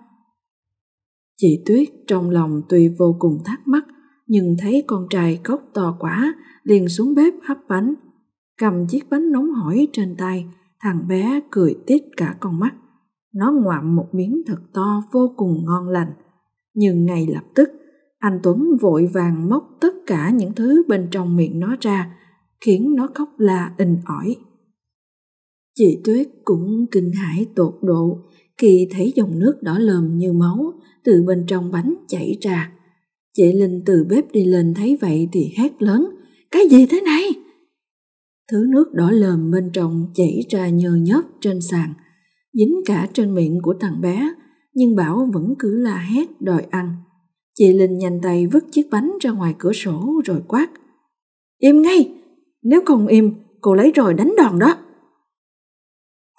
Chị Tuyết trong lòng tuy vô cùng thắc mắc, nhưng thấy con trai cốc to quá, liền xuống bếp hấp bánh. Cầm chiếc bánh nóng hổi trên tay, thằng bé cười tít cả con mắt. Nó ngoạm một miếng thật to vô cùng ngon lành. Nhưng ngay lập tức, anh Tuấn vội vàng móc tất cả những thứ bên trong miệng nó ra, khiến nó khóc la inh ỏi. Chị Tuyết cũng kinh hãi tột độ khi thấy dòng nước đỏ lờm như máu từ bên trong bánh chảy ra. Chị Linh từ bếp đi lên thấy vậy thì hét lớn, cái gì thế này? Thứ nước đỏ lờm bên trong chảy ra nhờ nhớp trên sàn, dính cả trên miệng của thằng bé, nhưng Bảo vẫn cứ la hét đòi ăn. Chị Linh nhanh tay vứt chiếc bánh ra ngoài cửa sổ rồi quát. Im ngay, nếu không im, cô lấy rồi đánh đòn đó.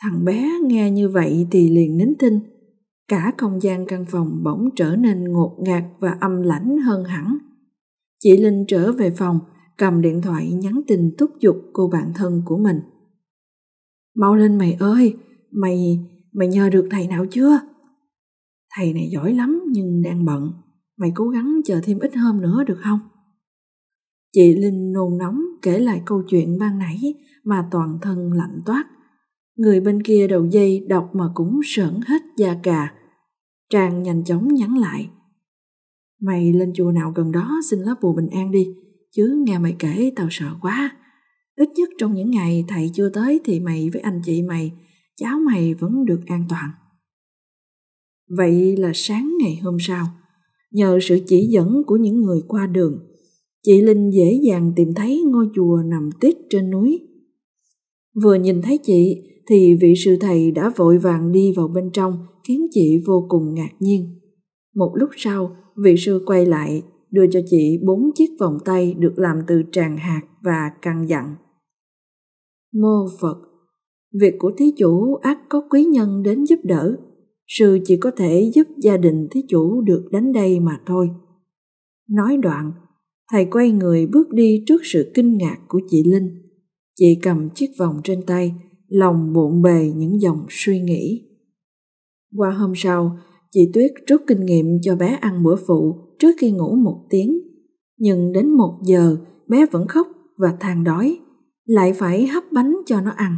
Thằng bé nghe như vậy thì liền nín thinh. Cả không gian căn phòng bỗng trở nên ngột ngạt và âm lãnh hơn hẳn. Chị Linh trở về phòng, cầm điện thoại nhắn tin thúc giục cô bạn thân của mình. Mau lên mày ơi, mày, mày nhờ được thầy nào chưa? Thầy này giỏi lắm nhưng đang bận, mày cố gắng chờ thêm ít hôm nữa được không? Chị Linh nôn nóng kể lại câu chuyện ban nãy mà toàn thân lạnh toát. Người bên kia đầu dây đọc mà cũng sởn hết da cà. Trang nhanh chóng nhắn lại. Mày lên chùa nào gần đó xin lá bùa bình an đi, chứ nghe mày kể tao sợ quá. Ít nhất trong những ngày thầy chưa tới thì mày với anh chị mày, cháu mày vẫn được an toàn. Vậy là sáng ngày hôm sau, nhờ sự chỉ dẫn của những người qua đường, chị Linh dễ dàng tìm thấy ngôi chùa nằm tít trên núi. Vừa nhìn thấy chị thì vị sư thầy đã vội vàng đi vào bên trong khiến chị vô cùng ngạc nhiên. Một lúc sau, vị sư quay lại đưa cho chị bốn chiếc vòng tay được làm từ tràng hạt và căn dặn. Mô Phật, việc của thí chủ ác có quý nhân đến giúp đỡ, sư chỉ có thể giúp gia đình thí chủ được đến đây mà thôi. Nói đoạn, thầy quay người bước đi trước sự kinh ngạc của chị Linh. Chị cầm chiếc vòng trên tay, lòng bộn bề những dòng suy nghĩ. Qua hôm sau, chị Tuyết rút kinh nghiệm cho bé ăn bữa phụ trước khi ngủ một tiếng. Nhưng đến một giờ, bé vẫn khóc và than đói, lại phải hấp bánh cho nó ăn.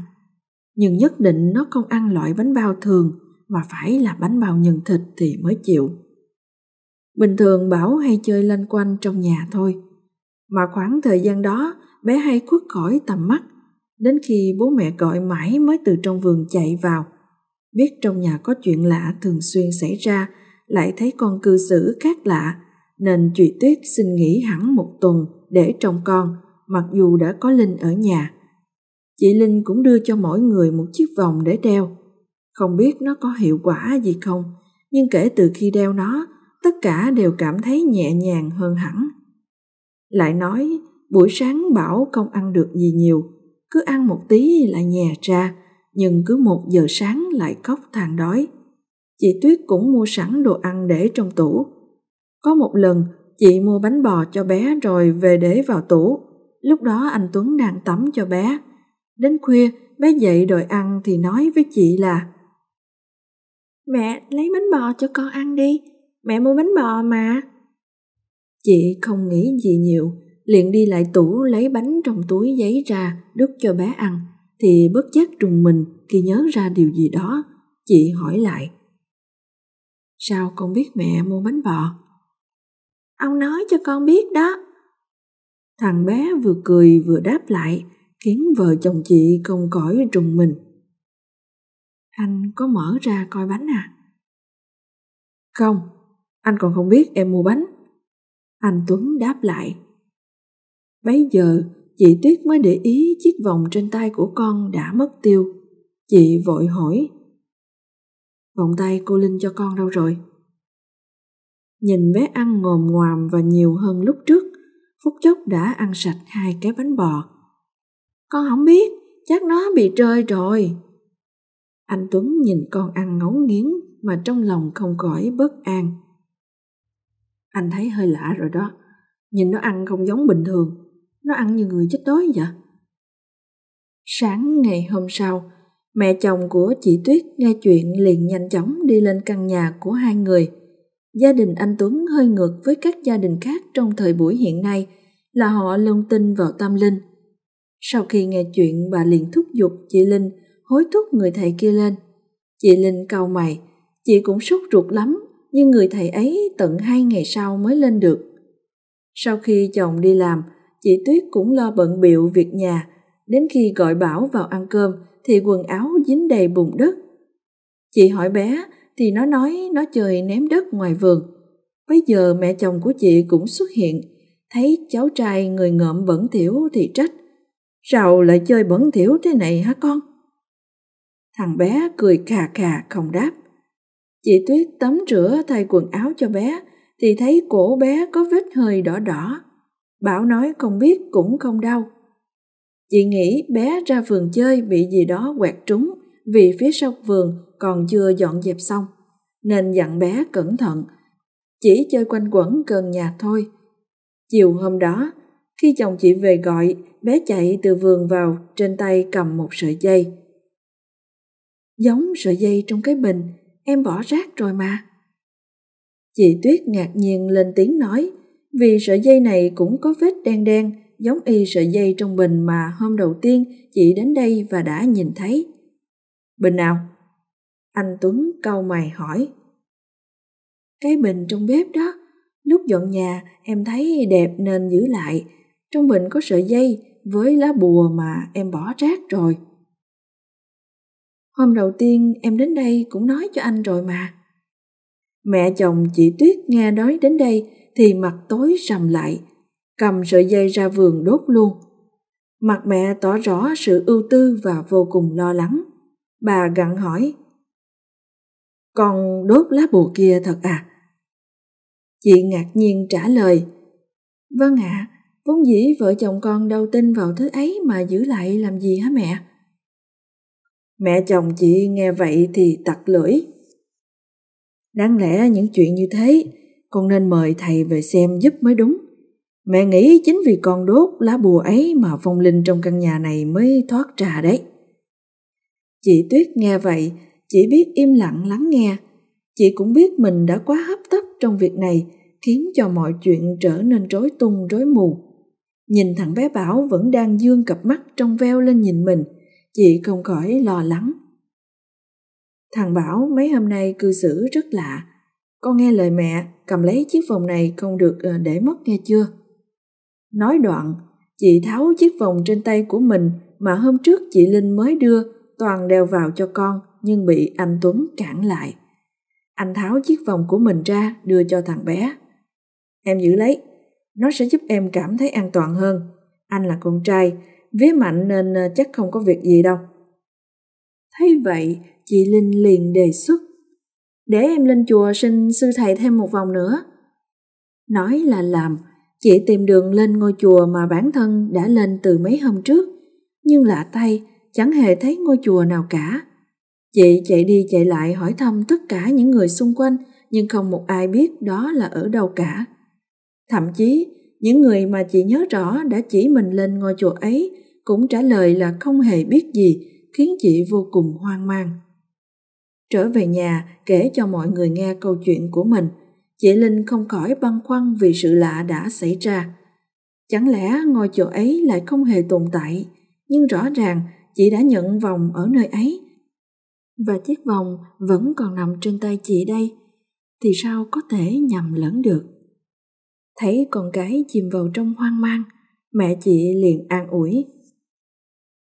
Nhưng nhất định nó không ăn loại bánh bao thường mà phải là bánh bao nhân thịt thì mới chịu. Bình thường Bảo hay chơi lanh quanh trong nhà thôi, mà khoảng thời gian đó bé hay khuất khỏi tầm mắt đến khi bố mẹ gọi mãi mới từ trong vườn chạy vào. Biết trong nhà có chuyện lạ thường xuyên xảy ra, lại thấy con cư xử khác lạ, nên chị Tuyết xin nghỉ hẳn một tuần để trông con, mặc dù đã có Linh ở nhà. Chị Linh cũng đưa cho mỗi người một chiếc vòng để đeo. Không biết nó có hiệu quả gì không, nhưng kể từ khi đeo nó, tất cả đều cảm thấy nhẹ nhàng hơn hẳn. Lại nói, buổi sáng bảo không ăn được gì nhiều, cứ ăn một tí lại nhè ra, nhưng cứ một giờ sáng lại khóc than đói. Chị Tuyết cũng mua sẵn đồ ăn để trong tủ. Có một lần, chị mua bánh bò cho bé rồi về để vào tủ. Lúc đó anh Tuấn đang tắm cho bé. Đến khuya, bé dậy đòi ăn thì nói với chị là Mẹ lấy bánh bò cho con ăn đi, mẹ mua bánh bò mà. Chị không nghĩ gì nhiều, liền đi lại tủ lấy bánh trong túi giấy ra đút cho bé ăn, thì bất giác trùng mình khi nhớ ra điều gì đó. Chị hỏi lại. Sao con biết mẹ mua bánh bò? Ông nói cho con biết đó. Thằng bé vừa cười vừa đáp lại, khiến vợ chồng chị không cõi trùng mình. Anh có mở ra coi bánh à? Không, anh còn không biết em mua bánh. Anh Tuấn đáp lại. Bấy giờ, chị Tuyết mới để ý chiếc vòng trên tay của con đã mất tiêu. Chị vội hỏi. Vòng tay cô Linh cho con đâu rồi? Nhìn bé ăn ngồm ngoàm và nhiều hơn lúc trước, phút chốc đã ăn sạch hai cái bánh bò. Con không biết, chắc nó bị rơi rồi. Anh Tuấn nhìn con ăn ngấu nghiến mà trong lòng không khỏi bất an. Anh thấy hơi lạ rồi đó, nhìn nó ăn không giống bình thường, nó ăn như người chết đói vậy. Sáng ngày hôm sau, mẹ chồng của chị Tuyết nghe chuyện liền nhanh chóng đi lên căn nhà của hai người. Gia đình anh Tuấn hơi ngược với các gia đình khác trong thời buổi hiện nay là họ luôn tin vào tâm linh. Sau khi nghe chuyện bà liền thúc giục chị Linh hối thúc người thầy kia lên. Chị Linh cau mày, chị cũng sốt ruột lắm, nhưng người thầy ấy tận hai ngày sau mới lên được. Sau khi chồng đi làm, chị Tuyết cũng lo bận biệu việc nhà, đến khi gọi Bảo vào ăn cơm thì quần áo dính đầy bùn đất. Chị hỏi bé thì nó nói nó chơi ném đất ngoài vườn. Bây giờ mẹ chồng của chị cũng xuất hiện, thấy cháu trai người ngợm bẩn thỉu thì trách. Sao lại chơi bẩn thỉu thế này hả con? Thằng bé cười khà khà không đáp. Chị Tuyết tắm rửa thay quần áo cho bé thì thấy cổ bé có vết hơi đỏ đỏ. Bảo nói không biết cũng không đau. Chị nghĩ bé ra vườn chơi bị gì đó quẹt trúng vì phía sau vườn còn chưa dọn dẹp xong, nên dặn bé cẩn thận, chỉ chơi quanh quẩn gần nhà thôi. Chiều hôm đó, khi chồng chị về gọi, bé chạy từ vườn vào, trên tay cầm một sợi dây. Giống sợi dây trong cái bình, em bỏ rác rồi mà. Chị Tuyết ngạc nhiên lên tiếng nói, vì sợi dây này cũng có vết đen đen, giống y sợi dây trong bình mà hôm đầu tiên chị đến đây và đã nhìn thấy. Bình nào? Anh Tuấn câu mày hỏi. Cái bình trong bếp đó, lúc dọn nhà em thấy đẹp nên giữ lại. Trong bình có sợi dây với lá bùa mà em bỏ rác rồi. Hôm đầu tiên em đến đây cũng nói cho anh rồi mà. Mẹ chồng chị Tuyết nghe nói đến đây thì mặt tối sầm lại, cầm sợi dây ra vườn đốt luôn. Mặt mẹ tỏ rõ sự ưu tư và vô cùng lo lắng. Bà gặn hỏi. Con đốt lá bùa kia thật à? Chị ngạc nhiên trả lời. Vâng ạ, à, vốn dĩ vợ chồng con đâu tin vào thứ ấy mà giữ lại làm gì hả mẹ? Mẹ chồng chị nghe vậy thì tặc lưỡi. Đáng lẽ những chuyện như thế, con nên mời thầy về xem giúp mới đúng. Mẹ nghĩ chính vì con đốt lá bùa ấy mà phong linh trong căn nhà này mới thoát trà đấy. Chị Tuyết nghe vậy, chỉ biết im lặng lắng nghe. Chị cũng biết mình đã quá hấp tấp trong việc này, khiến cho mọi chuyện trở nên rối tung rối mù. Nhìn thằng bé Bảo vẫn đang dương cặp mắt trong veo lên nhìn mình, chị không khỏi lo lắng. Thằng Bảo mấy hôm nay cư xử rất lạ. Con nghe lời mẹ, cầm lấy chiếc vòng này không được ờ, để mất nghe chưa? Nói đoạn, chị tháo chiếc vòng trên tay của mình mà hôm trước chị Linh mới đưa toàn đeo vào cho con nhưng bị anh Tuấn cản lại. Anh tháo chiếc vòng của mình ra đưa cho thằng bé. Em giữ lấy, nó sẽ giúp em cảm thấy an toàn hơn. Anh là con trai, vía mạnh nên ờ, chắc không có việc gì đâu. Thấy vậy, chị Linh liền đề xuất. Để em lên chùa xin sư thầy thêm một vòng nữa. Nói là làm, chị tìm đường lên ngôi chùa mà bản thân đã lên từ mấy hôm trước. Nhưng lạ tay, chẳng hề thấy ngôi chùa nào cả. Chị chạy đi chạy lại hỏi thăm tất cả những người xung quanh, nhưng không một ai biết đó là ở đâu cả. Thậm chí, những người mà chị nhớ rõ đã chỉ mình lên ngôi chùa ấy cũng trả lời là không hề biết gì, khiến chị vô cùng hoang mang. Trở về nhà kể cho mọi người nghe câu chuyện của mình, chị Linh không khỏi băn khoăn vì sự lạ đã xảy ra. Chẳng lẽ ngôi chùa ấy lại không hề tồn tại, nhưng rõ ràng chị đã nhận vòng ở nơi ấy. Và chiếc vòng vẫn còn nằm trên tay chị đây, thì sao có thể nhầm lẫn được? Thấy con cái chìm vào trong hoang mang, mẹ chị liền an ủi.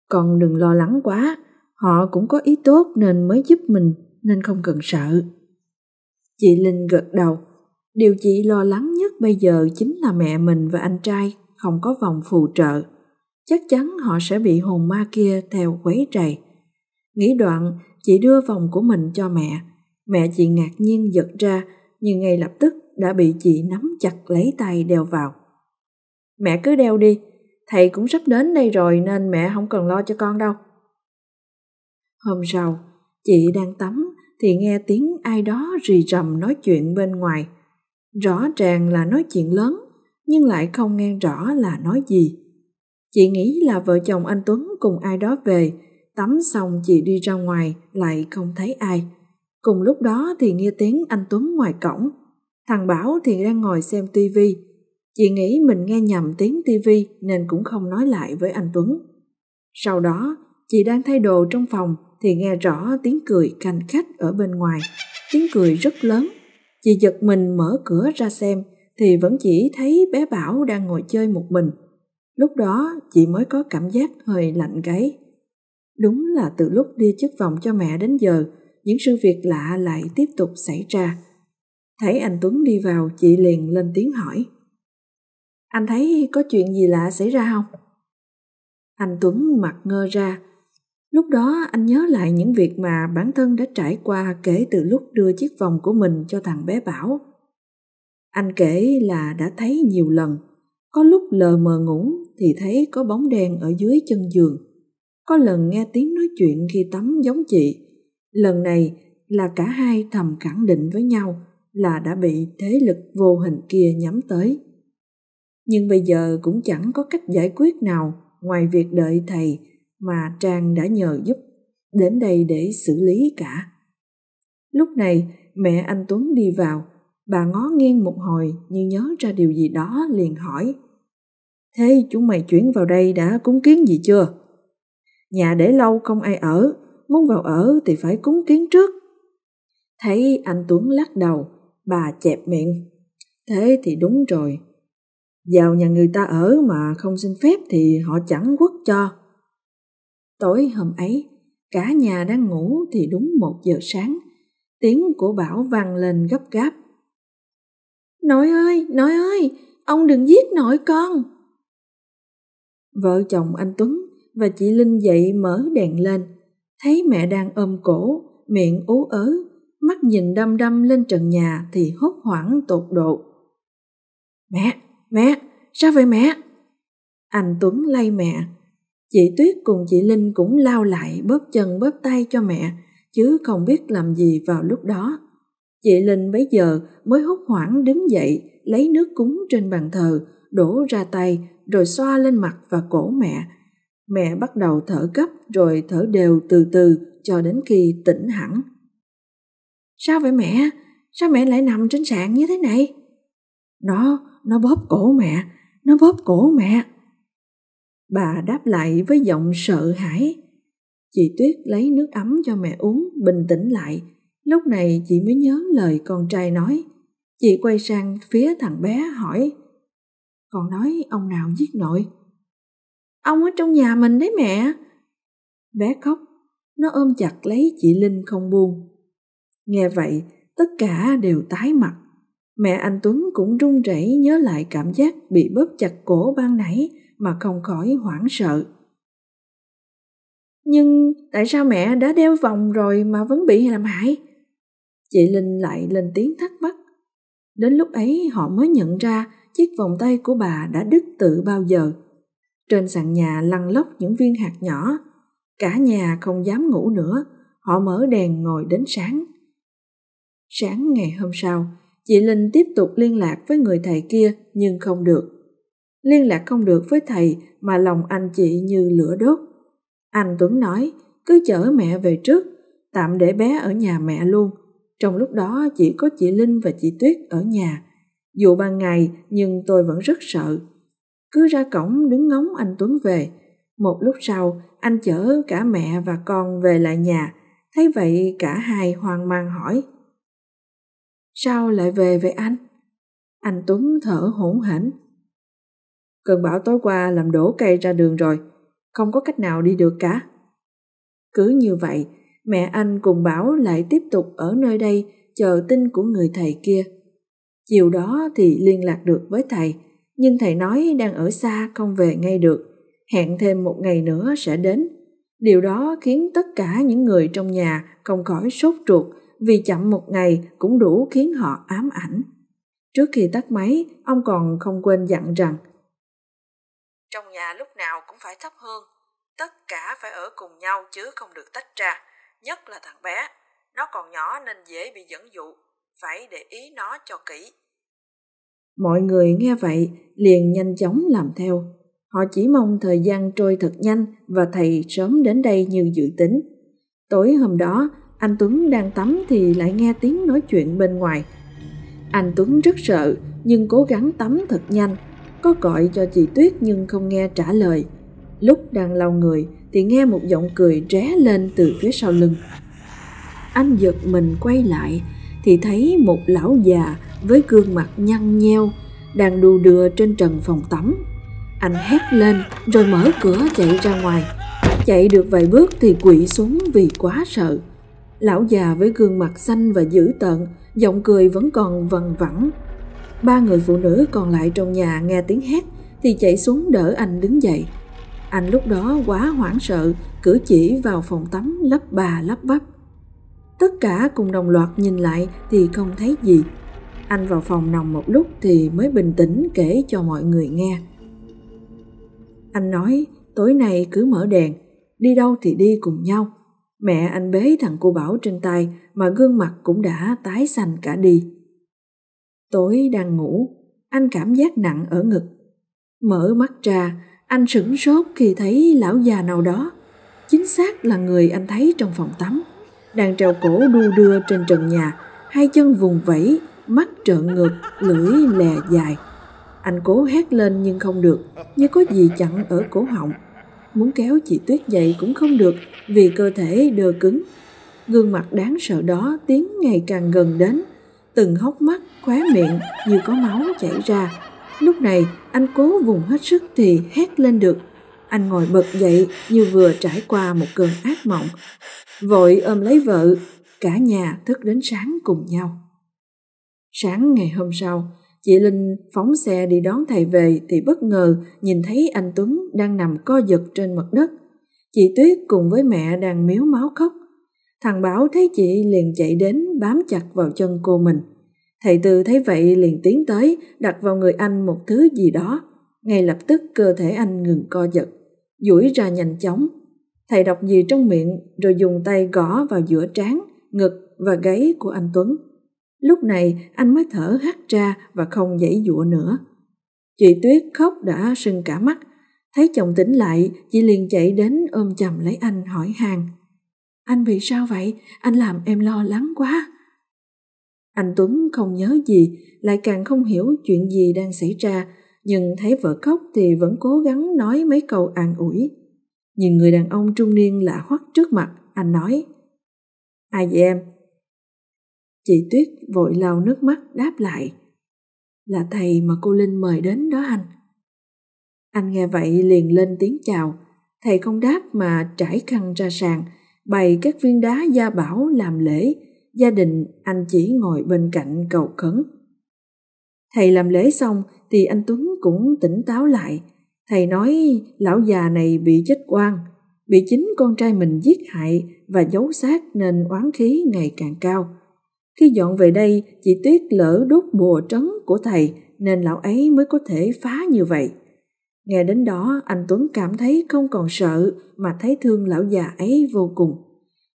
Con đừng lo lắng quá, họ cũng có ý tốt nên mới giúp mình nên không cần sợ. Chị Linh gật đầu. Điều chị lo lắng nhất bây giờ chính là mẹ mình và anh trai không có vòng phù trợ. Chắc chắn họ sẽ bị hồn ma kia theo quấy rầy. Nghĩ đoạn, chị đưa vòng của mình cho mẹ. Mẹ chị ngạc nhiên giật ra, nhưng ngay lập tức đã bị chị nắm chặt lấy tay đeo vào. Mẹ cứ đeo đi, thầy cũng sắp đến đây rồi nên mẹ không cần lo cho con đâu. Hôm sau, chị đang tắm thì nghe tiếng ai đó rì rầm nói chuyện bên ngoài. Rõ ràng là nói chuyện lớn, nhưng lại không nghe rõ là nói gì. Chị nghĩ là vợ chồng anh Tuấn cùng ai đó về, tắm xong chị đi ra ngoài lại không thấy ai. Cùng lúc đó thì nghe tiếng anh Tuấn ngoài cổng. Thằng Bảo thì đang ngồi xem tivi. Chị nghĩ mình nghe nhầm tiếng tivi nên cũng không nói lại với anh Tuấn. Sau đó, chị đang thay đồ trong phòng thì nghe rõ tiếng cười canh khách ở bên ngoài. Tiếng cười rất lớn. Chị giật mình mở cửa ra xem thì vẫn chỉ thấy bé Bảo đang ngồi chơi một mình. Lúc đó chị mới có cảm giác hơi lạnh gáy. Đúng là từ lúc đi chức vòng cho mẹ đến giờ, những sự việc lạ lại tiếp tục xảy ra. Thấy anh Tuấn đi vào, chị liền lên tiếng hỏi. Anh thấy có chuyện gì lạ xảy ra không? Anh Tuấn mặt ngơ ra. Lúc đó anh nhớ lại những việc mà bản thân đã trải qua kể từ lúc đưa chiếc vòng của mình cho thằng bé Bảo. Anh kể là đã thấy nhiều lần, có lúc lờ mờ ngủ thì thấy có bóng đen ở dưới chân giường. Có lần nghe tiếng nói chuyện khi tắm giống chị. Lần này là cả hai thầm khẳng định với nhau là đã bị thế lực vô hình kia nhắm tới. Nhưng bây giờ cũng chẳng có cách giải quyết nào ngoài việc đợi thầy mà Trang đã nhờ giúp đến đây để xử lý cả. Lúc này mẹ anh Tuấn đi vào, bà ngó nghiêng một hồi như nhớ ra điều gì đó liền hỏi. Thế chúng mày chuyển vào đây đã cúng kiến gì chưa? Nhà để lâu không ai ở, muốn vào ở thì phải cúng kiến trước. Thấy anh Tuấn lắc đầu, bà chẹp miệng. Thế thì đúng rồi. Vào nhà người ta ở mà không xin phép thì họ chẳng quất cho. Tối hôm ấy, cả nhà đang ngủ thì đúng một giờ sáng, tiếng của Bảo vang lên gấp gáp. Nội ơi, nội ơi, ông đừng giết nội con. Vợ chồng anh Tuấn và chị Linh dậy mở đèn lên, thấy mẹ đang ôm cổ, miệng ú ớ, mắt nhìn đăm đăm lên trần nhà thì hốt hoảng tột độ. Mẹ, mẹ, sao vậy mẹ? Anh Tuấn lay mẹ. Chị Tuyết cùng chị Linh cũng lao lại bóp chân bóp tay cho mẹ, chứ không biết làm gì vào lúc đó. Chị Linh bấy giờ mới hốt hoảng đứng dậy, lấy nước cúng trên bàn thờ, đổ ra tay rồi xoa lên mặt và cổ mẹ. Mẹ bắt đầu thở gấp rồi thở đều từ từ cho đến khi tỉnh hẳn. Sao vậy mẹ? Sao mẹ lại nằm trên sàn như thế này? Nó, nó bóp cổ mẹ, nó bóp cổ mẹ. Bà đáp lại với giọng sợ hãi. Chị Tuyết lấy nước ấm cho mẹ uống, bình tĩnh lại. Lúc này chị mới nhớ lời con trai nói. Chị quay sang phía thằng bé hỏi còn nói ông nào giết nội? Ông ở trong nhà mình đấy mẹ. Bé khóc, nó ôm chặt lấy chị Linh không buông. Nghe vậy, tất cả đều tái mặt. Mẹ anh Tuấn cũng run rẩy nhớ lại cảm giác bị bóp chặt cổ ban nãy mà không khỏi hoảng sợ. Nhưng tại sao mẹ đã đeo vòng rồi mà vẫn bị làm hại? Chị Linh lại lên tiếng thắc mắc. Đến lúc ấy họ mới nhận ra chiếc vòng tay của bà đã đứt từ bao giờ. Trên sàn nhà lăn lóc những viên hạt nhỏ. Cả nhà không dám ngủ nữa, họ mở đèn ngồi đến sáng. Sáng ngày hôm sau, chị Linh tiếp tục liên lạc với người thầy kia nhưng không được. Liên lạc không được với thầy mà lòng anh chị như lửa đốt. Anh Tuấn nói cứ chở mẹ về trước, tạm để bé ở nhà mẹ luôn. Trong lúc đó chỉ có chị Linh và chị Tuyết ở nhà. Dù ban ngày nhưng tôi vẫn rất sợ. Cứ ra cổng đứng ngóng anh Tuấn về. Một lúc sau, anh chở cả mẹ và con về lại nhà. Thấy vậy cả hai hoang mang hỏi. Sao lại về với anh? Anh Tuấn thở hổn hển. Cơn bão tối qua làm đổ cây ra đường rồi, không có cách nào đi được cả. Cứ như vậy, mẹ anh cùng Bảo lại tiếp tục ở nơi đây chờ tin của người thầy kia. Chiều đó thì liên lạc được với thầy, nhưng thầy nói đang ở xa không về ngay được, hẹn thêm một ngày nữa sẽ đến. Điều đó khiến tất cả những người trong nhà không khỏi sốt ruột vì chậm một ngày cũng đủ khiến họ ám ảnh. Trước khi tắt máy, ông còn không quên dặn rằng Trong nhà lúc nào cũng phải thắp hương, tất cả phải ở cùng nhau chứ không được tách ra, nhất là thằng bé. Nó còn nhỏ nên dễ bị dẫn dụ, phải để ý nó cho kỹ. Mọi người nghe vậy liền nhanh chóng làm theo. Họ chỉ mong thời gian trôi thật nhanh và thầy sớm đến đây như dự tính. Tối hôm đó, anh Tuấn đang tắm thì lại nghe tiếng nói chuyện bên ngoài. Anh Tuấn rất sợ nhưng cố gắng tắm thật nhanh. Có gọi cho chị Tuyết nhưng không nghe trả lời. Lúc đang lau người thì nghe một giọng cười ré lên từ phía sau lưng. Anh giật mình quay lại thì thấy một lão già với gương mặt nhăn nheo đang đu đưa trên trần phòng tắm. Anh hét lên rồi mở cửa chạy ra ngoài. Chạy được vài bước thì quỵ xuống vì quá sợ. Lão già với gương mặt xanh và dữ tợn, giọng cười vẫn còn vằn vẳng. Ba người phụ nữ còn lại trong nhà nghe tiếng hét thì chạy xuống đỡ anh đứng dậy. Anh lúc đó quá hoảng sợ, cử chỉ vào phòng tắm lấp bà lấp bắp. Tất cả cùng đồng loạt nhìn lại thì không thấy gì. Anh vào phòng nằm một lúc thì mới bình tĩnh kể cho mọi người nghe. Anh nói tối nay cứ mở đèn, đi đâu thì đi cùng nhau. Mẹ anh bế thằng cô Bảo trên tay mà gương mặt cũng đã tái xanh cả đi. Tối đang ngủ, anh cảm giác nặng ở ngực. Mở mắt ra, anh sửng sốt khi thấy lão già nào đó. Chính xác là người anh thấy trong phòng tắm. Đang treo cổ đu đưa trên trần nhà, hai chân vùng vẫy, mắt trợn ngược, lưỡi lè dài. Anh cố hét lên nhưng không được, như có gì chặn ở cổ họng. Muốn kéo chị Tuyết dậy cũng không được vì cơ thể đơ cứng. Gương mặt đáng sợ đó tiến ngày càng gần đến, từng hốc mắt, khóe miệng như có máu chảy ra. Lúc này anh cố vùng hết sức thì hét lên được. Anh ngồi bật dậy như vừa trải qua một cơn ác mộng. Vội ôm lấy vợ, cả nhà thức đến sáng cùng nhau. Sáng ngày hôm sau, chị Linh phóng xe đi đón thầy về thì bất ngờ nhìn thấy anh Tuấn đang nằm co giật trên mặt đất. Chị Tuyết cùng với mẹ đang miếu máu khóc. Thằng Bảo thấy chị liền chạy đến bám chặt vào chân cô mình. Thầy Tư thấy vậy liền tiến tới đặt vào người anh một thứ gì đó. Ngay lập tức cơ thể anh ngừng co giật, duỗi ra nhanh chóng. Thầy đọc gì trong miệng rồi dùng tay gõ vào giữa trán, ngực và gáy của anh Tuấn. Lúc này anh mới thở hắt ra và không dãy dụa nữa. Chị Tuyết khóc đã sưng cả mắt. Thấy chồng tỉnh lại, chị liền chạy đến ôm chầm lấy anh hỏi hàng. Anh bị sao vậy? Anh làm em lo lắng quá. Anh Tuấn không nhớ gì, lại càng không hiểu chuyện gì đang xảy ra, nhưng thấy vợ khóc thì vẫn cố gắng nói mấy câu an ủi. Nhìn người đàn ông trung niên lạ hoắc trước mặt, anh nói. Ai vậy em? Chị Tuyết vội lau nước mắt đáp lại. Là thầy mà cô Linh mời đến đó anh. Anh nghe vậy liền lên tiếng chào. Thầy không đáp mà trải khăn ra sàn, bày các viên đá gia bảo làm lễ. Gia đình anh chỉ ngồi bên cạnh cầu khấn. Thầy làm lễ xong thì anh Tuấn cũng tỉnh táo lại. Thầy nói lão già này bị chết quan. bị chính con trai mình giết hại và giấu xác nên oán khí ngày càng cao. Khi dọn về đây, chị Tuyết lỡ đốt bùa trấn của thầy nên lão ấy mới có thể phá như vậy. Nghe đến đó, anh Tuấn cảm thấy không còn sợ mà thấy thương lão già ấy vô cùng.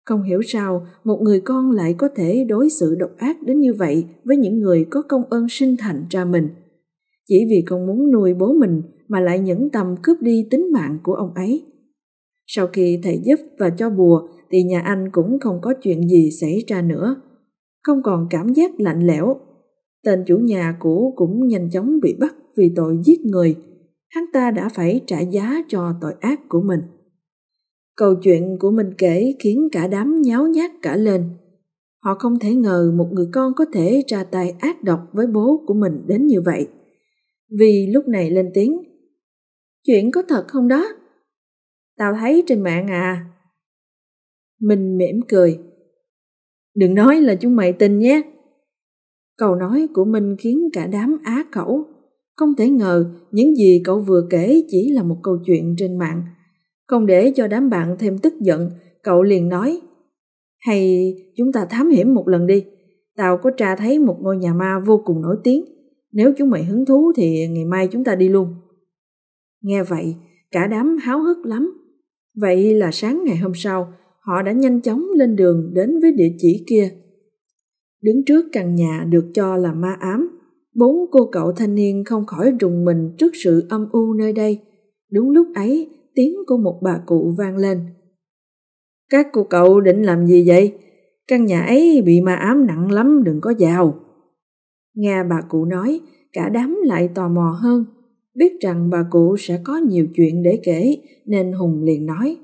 Không hiểu sao một người con lại có thể đối xử độc ác đến như vậy với những người có công ơn sinh thành ra mình. Chỉ vì không muốn nuôi bố mình mà lại nhẫn tâm cướp đi tính mạng của ông ấy. Sau khi thầy giúp và cho bùa, thì nhà anh cũng không có chuyện gì xảy ra nữa. Không còn cảm giác lạnh lẽo. Tên chủ nhà cũ cũng nhanh chóng bị bắt vì tội giết người. Hắn ta đã phải trả giá cho tội ác của mình. Câu chuyện của mình kể khiến cả đám nháo nhác cả lên. Họ không thể ngờ một người con có thể ra tay ác độc với bố của mình đến như vậy. Vì lúc này lên tiếng. Chuyện có thật không đó? Tao thấy trên mạng à. Mình mỉm cười. Đừng nói là chúng mày tin nhé. Câu nói của mình khiến cả đám á khẩu. Không thể ngờ những gì cậu vừa kể chỉ là một câu chuyện trên mạng không để cho đám bạn thêm tức giận, cậu liền nói Hay chúng ta thám hiểm một lần đi. Tao có tra thấy một ngôi nhà ma vô cùng nổi tiếng. Nếu chúng mày hứng thú thì ngày mai chúng ta đi luôn. Nghe vậy, cả đám háo hức lắm. Vậy là sáng ngày hôm sau, họ đã nhanh chóng lên đường đến với địa chỉ kia. Đứng trước căn nhà được cho là ma ám, bốn cô cậu thanh niên không khỏi rùng mình trước sự âm u nơi đây. Đúng lúc ấy, tiếng của một bà cụ vang lên. Các cô cậu định làm gì vậy? Căn nhà ấy bị ma ám nặng lắm đừng có vào. Nghe bà cụ nói, cả đám lại tò mò hơn. Biết rằng bà cụ sẽ có nhiều chuyện để kể nên Hùng liền nói.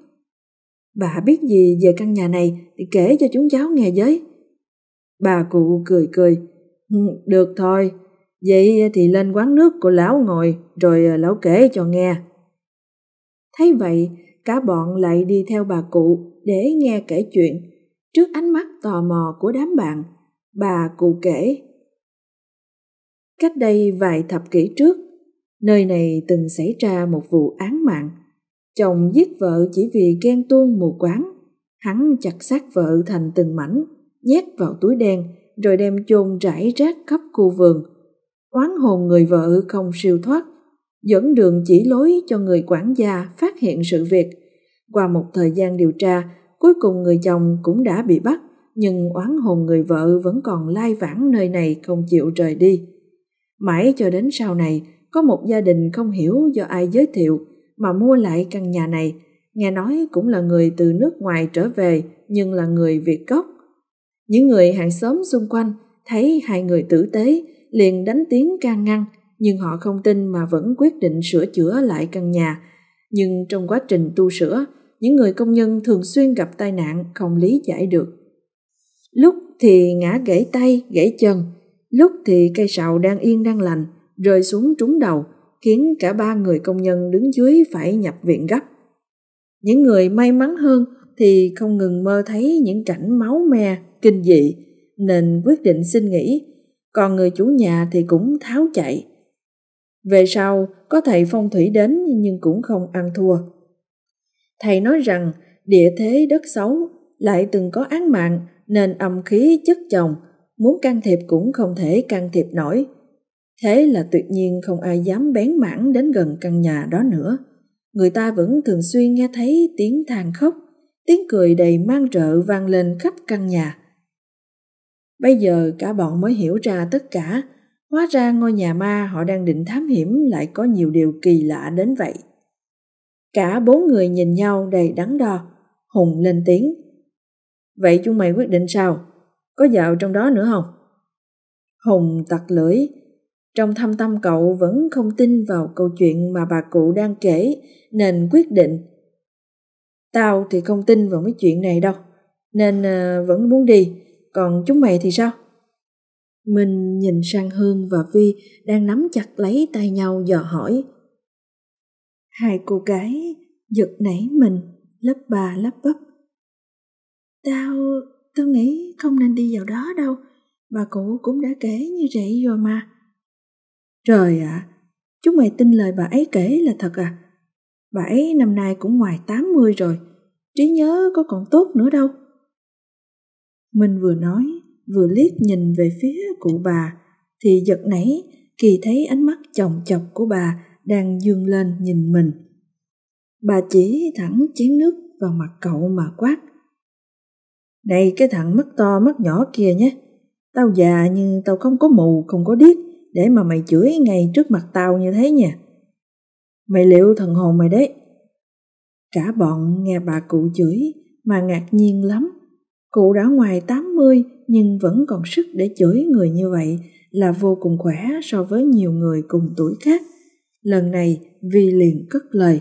Bà biết gì về căn nhà này thì kể cho chúng cháu nghe với. Bà cụ cười cười. Ừ, được thôi, vậy thì lên quán nước của lão ngồi rồi ờ, lão kể cho nghe. Thấy vậy, cả bọn lại đi theo bà cụ để nghe kể chuyện. Trước ánh mắt tò mò của đám bạn, bà cụ kể. Cách đây vài thập kỷ trước, nơi này từng xảy ra một vụ án mạng. Chồng giết vợ chỉ vì ghen tuông mù quáng. Hắn chặt xác vợ thành từng mảnh, nhét vào túi đen rồi đem chôn rải rác khắp khu vườn. Oán hồn người vợ không siêu thoát dẫn đường chỉ lối cho người quản gia phát hiện sự việc. Qua một thời gian điều tra, cuối cùng người chồng cũng đã bị bắt, nhưng oán hồn người vợ vẫn còn lai vãng nơi này không chịu rời đi. Mãi cho đến sau này, có một gia đình không hiểu do ai giới thiệu mà mua lại căn nhà này, nghe nói cũng là người từ nước ngoài trở về nhưng là người Việt gốc. Những người hàng xóm xung quanh thấy hai người tử tế liền đánh tiếng can ngăn, nhưng họ không tin mà vẫn quyết định sửa chữa lại căn nhà. Nhưng trong quá trình tu sửa, những người công nhân thường xuyên gặp tai nạn không lý giải được. Lúc thì ngã gãy tay, gãy chân, lúc thì cây sào đang yên đang lành, rơi xuống trúng đầu, khiến cả ba người công nhân đứng dưới phải nhập viện gấp. Những người may mắn hơn thì không ngừng mơ thấy những cảnh máu me, kinh dị, nên quyết định xin nghỉ, còn người chủ nhà thì cũng tháo chạy, về sau, có thầy phong thủy đến nhưng cũng không ăn thua. Thầy nói rằng địa thế đất xấu lại từng có án mạng nên âm khí chất chồng, muốn can thiệp cũng không thể can thiệp nổi. Thế là tuyệt nhiên không ai dám bén mảng đến gần căn nhà đó nữa. Người ta vẫn thường xuyên nghe thấy tiếng than khóc, tiếng cười đầy mang rợ vang lên khắp căn nhà. Bây giờ cả bọn mới hiểu ra tất cả, Hóa ra ngôi nhà ma họ đang định thám hiểm lại có nhiều điều kỳ lạ đến vậy. Cả bốn người nhìn nhau đầy đắn đo, Hùng lên tiếng. Vậy chúng mày quyết định sao? Có dạo trong đó nữa không? Hùng tặc lưỡi. Trong thâm tâm cậu vẫn không tin vào câu chuyện mà bà cụ đang kể nên quyết định. Tao thì không tin vào mấy chuyện này đâu, nên ờ, vẫn muốn đi. Còn chúng mày thì sao? Mình nhìn sang Hương và Vi đang nắm chặt lấy tay nhau dò hỏi. Hai cô gái giật nảy mình, lấp bà lấp bắp. Tao, tao nghĩ không nên đi vào đó đâu, bà cụ cũng đã kể như vậy rồi mà. Trời ạ, à, chúng mày tin lời bà ấy kể là thật à? Bà ấy năm nay cũng ngoài 80 rồi, trí nhớ có còn tốt nữa đâu. Minh vừa nói, vừa liếc nhìn về phía cụ bà, thì giật nảy Kỳ thấy ánh mắt chồng chọc của bà đang dương lên nhìn mình. Bà chỉ thẳng chén nước vào mặt cậu mà quát. Này cái thằng mắt to mắt nhỏ kia nhé, tao già nhưng tao không có mù không có điếc để mà mày chửi ngay trước mặt tao như thế nha. Mày liệu thần hồn mày đấy. Cả bọn nghe bà cụ chửi mà ngạc nhiên lắm. Cụ đã ngoài 80 nhưng vẫn còn sức để chửi người như vậy là vô cùng khỏe so với nhiều người cùng tuổi khác. Lần này Vi liền cất lời.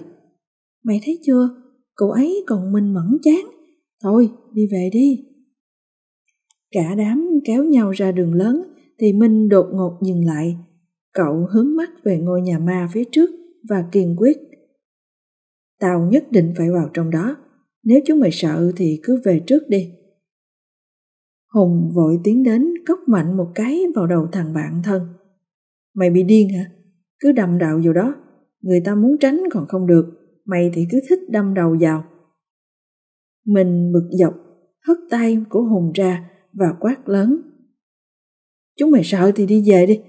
Mày thấy chưa, cậu ấy còn minh mẫn chán. Thôi, đi về đi. Cả đám kéo nhau ra đường lớn thì Minh đột ngột dừng lại. Cậu hướng mắt về ngôi nhà ma phía trước và kiên quyết. Tao nhất định phải vào trong đó. Nếu chúng mày sợ thì cứ về trước đi. Hùng vội tiến đến cốc mạnh một cái vào đầu thằng bạn thân. Mày bị điên hả? Cứ đâm đạo vào đó. Người ta muốn tránh còn không được. Mày thì cứ thích đâm đầu vào. Mình bực dọc, hất tay của Hùng ra và quát lớn. Chúng mày sợ thì đi về đi.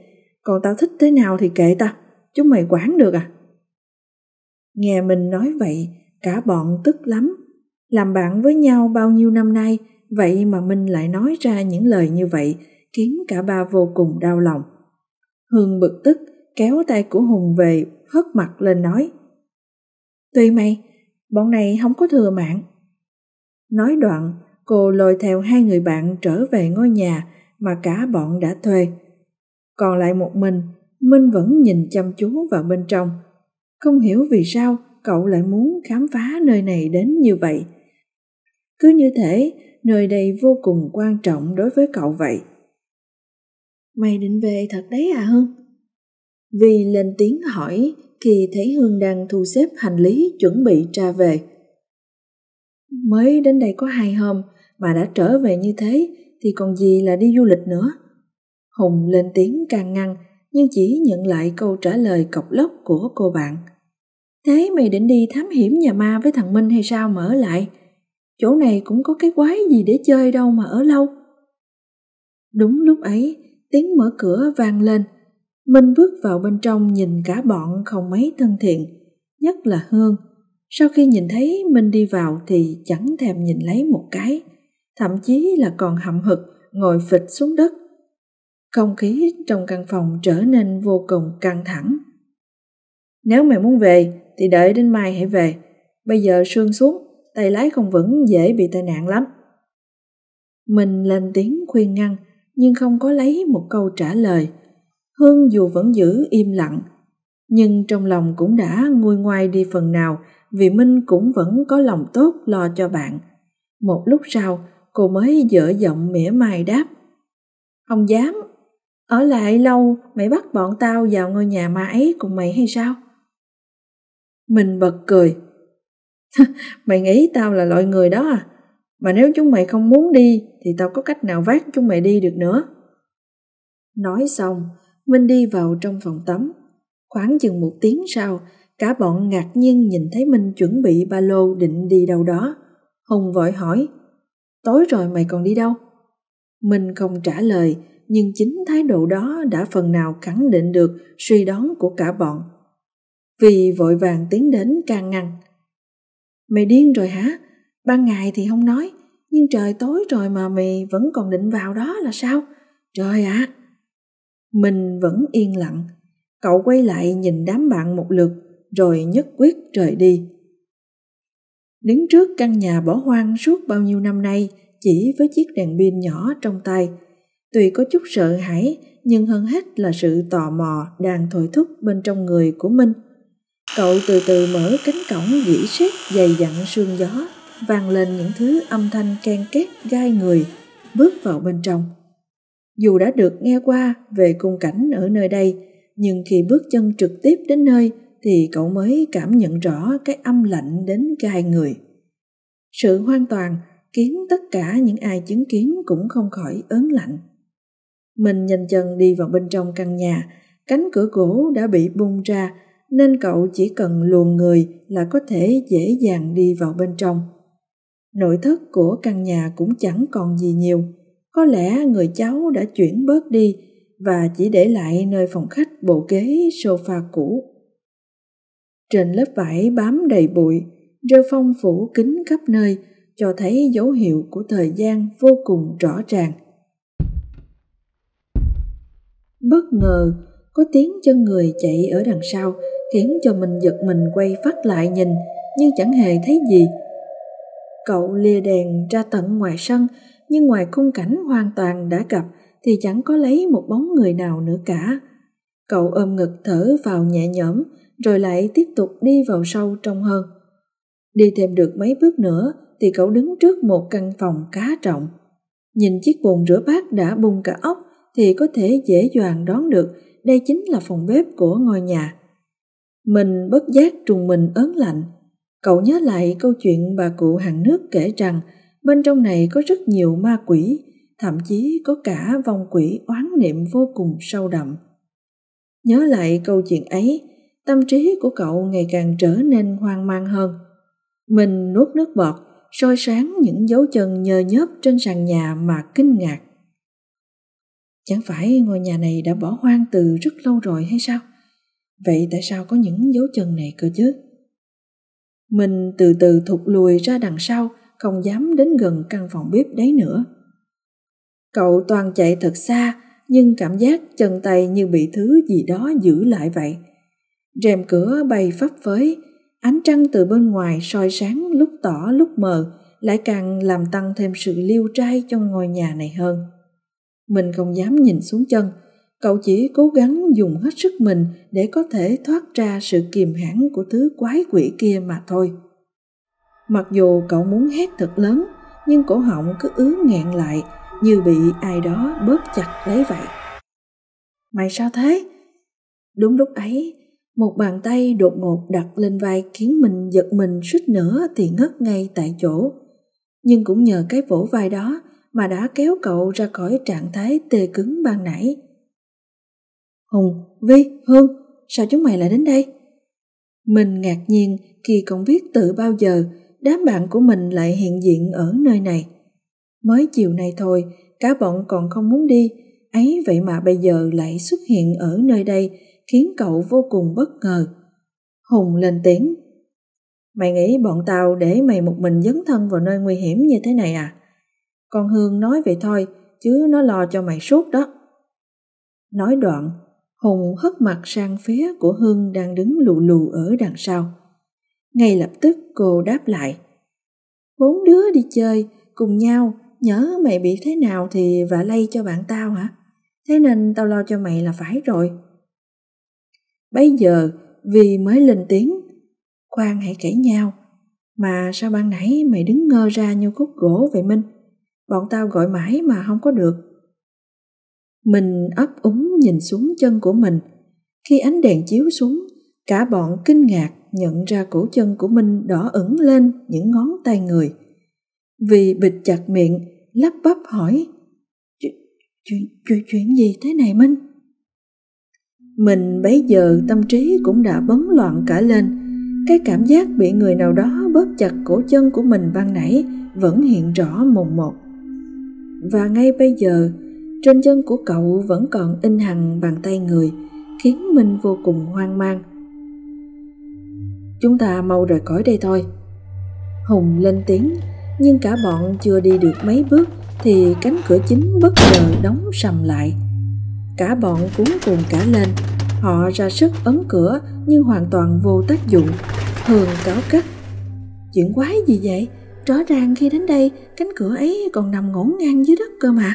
Còn tao thích thế nào thì kệ tao. Chúng mày quản được à? Nghe mình nói vậy, cả bọn tức lắm. Làm bạn với nhau bao nhiêu năm nay Vậy mà Minh lại nói ra những lời như vậy khiến cả ba vô cùng đau lòng. Hương bực tức kéo tay của Hùng về hất mặt lên nói Tuy mày, bọn này không có thừa mạng. Nói đoạn, cô lôi theo hai người bạn trở về ngôi nhà mà cả bọn đã thuê. Còn lại một mình, Minh vẫn nhìn chăm chú vào bên trong. Không hiểu vì sao cậu lại muốn khám phá nơi này đến như vậy. Cứ như thể nơi đây vô cùng quan trọng đối với cậu vậy. Mày định về thật đấy à Hương? Vì lên tiếng hỏi khi thấy Hương đang thu xếp hành lý chuẩn bị tra về. Mới đến đây có hai hôm mà đã trở về như thế thì còn gì là đi du lịch nữa. Hùng lên tiếng can ngăn nhưng chỉ nhận lại câu trả lời cọc lốc của cô bạn. Thế mày định đi thám hiểm nhà ma với thằng Minh hay sao mà ở lại? chỗ này cũng có cái quái gì để chơi đâu mà ở lâu. Đúng lúc ấy, tiếng mở cửa vang lên. Minh bước vào bên trong nhìn cả bọn không mấy thân thiện, nhất là Hương. Sau khi nhìn thấy Minh đi vào thì chẳng thèm nhìn lấy một cái, thậm chí là còn hậm hực ngồi phịch xuống đất. Không khí trong căn phòng trở nên vô cùng căng thẳng. Nếu mày muốn về thì đợi đến mai hãy về. Bây giờ sương xuống, tay lái không vững dễ bị tai nạn lắm. Mình lên tiếng khuyên ngăn nhưng không có lấy một câu trả lời. Hương dù vẫn giữ im lặng, nhưng trong lòng cũng đã nguôi ngoai đi phần nào vì Minh cũng vẫn có lòng tốt lo cho bạn. Một lúc sau, cô mới dở giọng mỉa mai đáp. Không dám, ở lại lâu mày bắt bọn tao vào ngôi nhà ma ấy cùng mày hay sao? Mình bật cười. (laughs) mày nghĩ tao là loại người đó à? Mà nếu chúng mày không muốn đi thì tao có cách nào vác chúng mày đi được nữa. Nói xong, Minh đi vào trong phòng tắm. Khoảng chừng một tiếng sau, cả bọn ngạc nhiên nhìn thấy Minh chuẩn bị ba lô định đi đâu đó. Hùng vội hỏi, tối rồi mày còn đi đâu? Minh không trả lời, nhưng chính thái độ đó đã phần nào khẳng định được suy đoán của cả bọn. Vì vội vàng tiến đến can ngăn. Mày điên rồi hả? Ban ngày thì không nói, nhưng trời tối rồi mà mày vẫn còn định vào đó là sao? Trời ạ! À. Mình vẫn yên lặng. Cậu quay lại nhìn đám bạn một lượt, rồi nhất quyết rời đi. Đứng trước căn nhà bỏ hoang suốt bao nhiêu năm nay, chỉ với chiếc đèn pin nhỏ trong tay. Tuy có chút sợ hãi, nhưng hơn hết là sự tò mò đang thổi thúc bên trong người của Minh. Cậu từ từ mở cánh cổng dĩ xét dày dặn sương gió, vang lên những thứ âm thanh ken két gai người, bước vào bên trong. Dù đã được nghe qua về cung cảnh ở nơi đây, nhưng khi bước chân trực tiếp đến nơi thì cậu mới cảm nhận rõ cái âm lạnh đến gai người. Sự hoàn toàn khiến tất cả những ai chứng kiến cũng không khỏi ớn lạnh. Mình nhanh chân đi vào bên trong căn nhà, cánh cửa gỗ đã bị bung ra nên cậu chỉ cần luồn người là có thể dễ dàng đi vào bên trong. Nội thất của căn nhà cũng chẳng còn gì nhiều. Có lẽ người cháu đã chuyển bớt đi và chỉ để lại nơi phòng khách bộ ghế sofa cũ. Trên lớp vải bám đầy bụi, rêu phong phủ kín khắp nơi cho thấy dấu hiệu của thời gian vô cùng rõ ràng. Bất ngờ, có tiếng chân người chạy ở đằng sau khiến cho mình giật mình quay phát lại nhìn nhưng chẳng hề thấy gì. Cậu lìa đèn ra tận ngoài sân nhưng ngoài khung cảnh hoàn toàn đã gặp thì chẳng có lấy một bóng người nào nữa cả. Cậu ôm ngực thở vào nhẹ nhõm rồi lại tiếp tục đi vào sâu trong hơn. Đi thêm được mấy bước nữa thì cậu đứng trước một căn phòng cá trọng. Nhìn chiếc bồn rửa bát đã bung cả ốc thì có thể dễ dàng đoán được đây chính là phòng bếp của ngôi nhà. Mình bất giác trùng mình ớn lạnh. Cậu nhớ lại câu chuyện bà cụ hàng nước kể rằng bên trong này có rất nhiều ma quỷ, thậm chí có cả vong quỷ oán niệm vô cùng sâu đậm. Nhớ lại câu chuyện ấy, tâm trí của cậu ngày càng trở nên hoang mang hơn. Mình nuốt nước bọt, soi sáng những dấu chân nhờ nhớp trên sàn nhà mà kinh ngạc. Chẳng phải ngôi nhà này đã bỏ hoang từ rất lâu rồi hay sao? Vậy tại sao có những dấu chân này cơ chứ? Mình từ từ thụt lùi ra đằng sau, không dám đến gần căn phòng bếp đấy nữa. Cậu toàn chạy thật xa, nhưng cảm giác chân tay như bị thứ gì đó giữ lại vậy. Rèm cửa bay phấp phới, ánh trăng từ bên ngoài soi sáng lúc tỏ lúc mờ, lại càng làm tăng thêm sự liêu trai cho ngôi nhà này hơn. Mình không dám nhìn xuống chân, cậu chỉ cố gắng dùng hết sức mình để có thể thoát ra sự kiềm hãm của thứ quái quỷ kia mà thôi. Mặc dù cậu muốn hét thật lớn, nhưng cổ họng cứ ứ nghẹn lại như bị ai đó bóp chặt lấy vậy. Mày sao thế? Đúng lúc ấy, một bàn tay đột ngột đặt lên vai khiến mình giật mình suýt nữa thì ngất ngay tại chỗ. Nhưng cũng nhờ cái vỗ vai đó mà đã kéo cậu ra khỏi trạng thái tê cứng ban nãy. Hùng, Vi, Hương, sao chúng mày lại đến đây? Mình ngạc nhiên khi không biết từ bao giờ đám bạn của mình lại hiện diện ở nơi này. Mới chiều nay thôi, cả bọn còn không muốn đi, ấy vậy mà bây giờ lại xuất hiện ở nơi đây khiến cậu vô cùng bất ngờ. Hùng lên tiếng. Mày nghĩ bọn tao để mày một mình dấn thân vào nơi nguy hiểm như thế này à? Con Hương nói vậy thôi, chứ nó lo cho mày suốt đó. Nói đoạn, Hùng hất mặt sang phía của Hương đang đứng lù lù ở đằng sau. Ngay lập tức cô đáp lại. Bốn đứa đi chơi, cùng nhau, nhớ mày bị thế nào thì vạ lây cho bạn tao hả? Thế nên tao lo cho mày là phải rồi. Bây giờ, vì mới lên tiếng, khoan hãy kể nhau. Mà sao ban nãy mày đứng ngơ ra như khúc gỗ vậy Minh? Bọn tao gọi mãi mà không có được. Mình ấp úng nhìn xuống chân của mình. Khi ánh đèn chiếu xuống, cả bọn kinh ngạc nhận ra cổ chân của Minh đỏ ửng lên những ngón tay người. Vì bịt chặt miệng, lắp bắp hỏi chuyện, chuyện, chuyện gì thế này Minh? Mình bấy giờ tâm trí cũng đã bấn loạn cả lên. Cái cảm giác bị người nào đó bóp chặt cổ chân của mình ban nãy vẫn hiện rõ mồn một. Và ngay bây giờ, trên chân của cậu vẫn còn in hằn bàn tay người, khiến mình vô cùng hoang mang. Chúng ta mau rời khỏi đây thôi. Hùng lên tiếng, nhưng cả bọn chưa đi được mấy bước thì cánh cửa chính bất ngờ đóng sầm lại. Cả bọn cuốn cùng cả lên, họ ra sức ấn cửa nhưng hoàn toàn vô tác dụng. Hường cáo cắt. Chuyện quái gì vậy? Rõ ràng khi đến đây, cánh cửa ấy còn nằm ngổn ngang dưới đất cơ mà.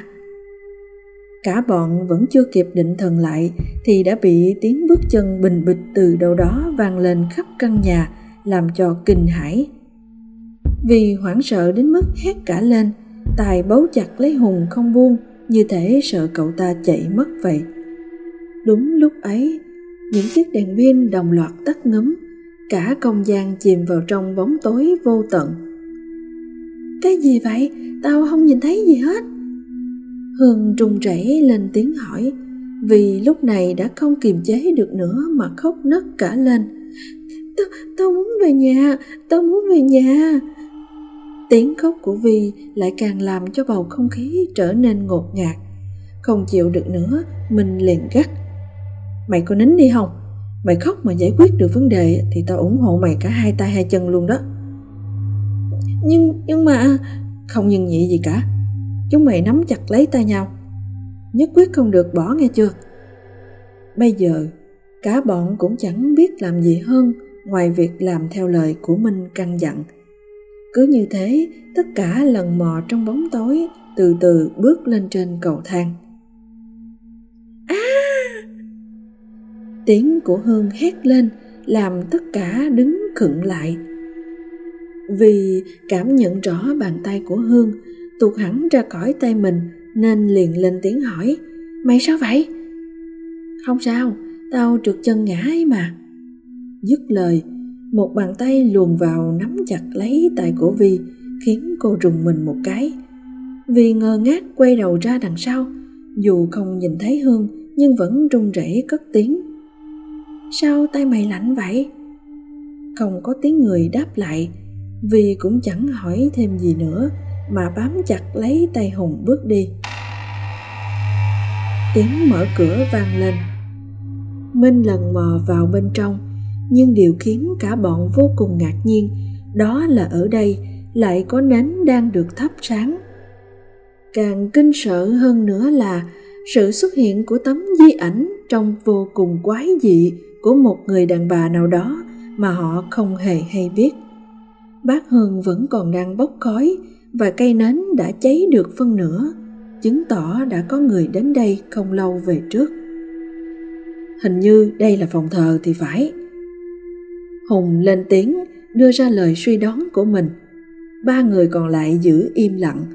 Cả bọn vẫn chưa kịp định thần lại thì đã bị tiếng bước chân bình bịch từ đâu đó vang lên khắp căn nhà làm cho kinh hãi. Vì hoảng sợ đến mức hét cả lên, Tài bấu chặt lấy Hùng không buông như thể sợ cậu ta chạy mất vậy. Đúng lúc ấy, những chiếc đèn pin đồng loạt tắt ngấm, cả không gian chìm vào trong bóng tối vô tận. Cái gì vậy? Tao không nhìn thấy gì hết. Hương trung rẩy lên tiếng hỏi, vì lúc này đã không kiềm chế được nữa mà khóc nấc cả lên. Tao, tao muốn về nhà, tao muốn về nhà tiếng khóc của vi lại càng làm cho bầu không khí trở nên ngột ngạt. Không chịu được nữa mình liền gắt. Mày có nín đi không? Mày khóc mà giải quyết được vấn đề thì tao ủng hộ mày cả hai tay hai chân luôn đó. Nhưng nhưng mà không nhân nhị gì cả. Chúng mày nắm chặt lấy tay nhau. Nhất quyết không được bỏ nghe chưa? Bây giờ, cả bọn cũng chẳng biết làm gì hơn ngoài việc làm theo lời của minh căn dặn cứ như thế, tất cả lần mò trong bóng tối từ từ bước lên trên cầu thang. À! tiếng của hương hét lên, làm tất cả đứng khựng lại. Vì cảm nhận rõ bàn tay của hương, tuột hẳn ra khỏi tay mình, nên liền lên tiếng hỏi, mày sao vậy? Không sao, tao trượt chân ngã ấy mà. Dứt lời một bàn tay luồn vào nắm chặt lấy tay của vi, khiến cô rùng mình một cái. Vì ngơ ngác quay đầu ra đằng sau, dù không nhìn thấy hương, nhưng vẫn run rẩy cất tiếng. Sao tay mày lạnh vậy? Không có tiếng người đáp lại vì cũng chẳng hỏi thêm gì nữa, mà bám chặt lấy tay hùng bước đi. Tiếng mở cửa vang lên. Minh lần mò vào bên trong nhưng điều khiến cả bọn vô cùng ngạc nhiên, đó là ở đây lại có nến đang được thắp sáng. Càng kinh sợ hơn nữa là sự xuất hiện của tấm di ảnh trông vô cùng quái dị của một người đàn bà nào đó mà họ không hề hay biết. Bát hương vẫn còn đang bốc khói và cây nến đã cháy được phân nửa, chứng tỏ đã có người đến đây không lâu về trước. Hình như đây là phòng thờ thì phải hùng lên tiếng, đưa ra lời suy đoán của mình. Ba người còn lại giữ im lặng.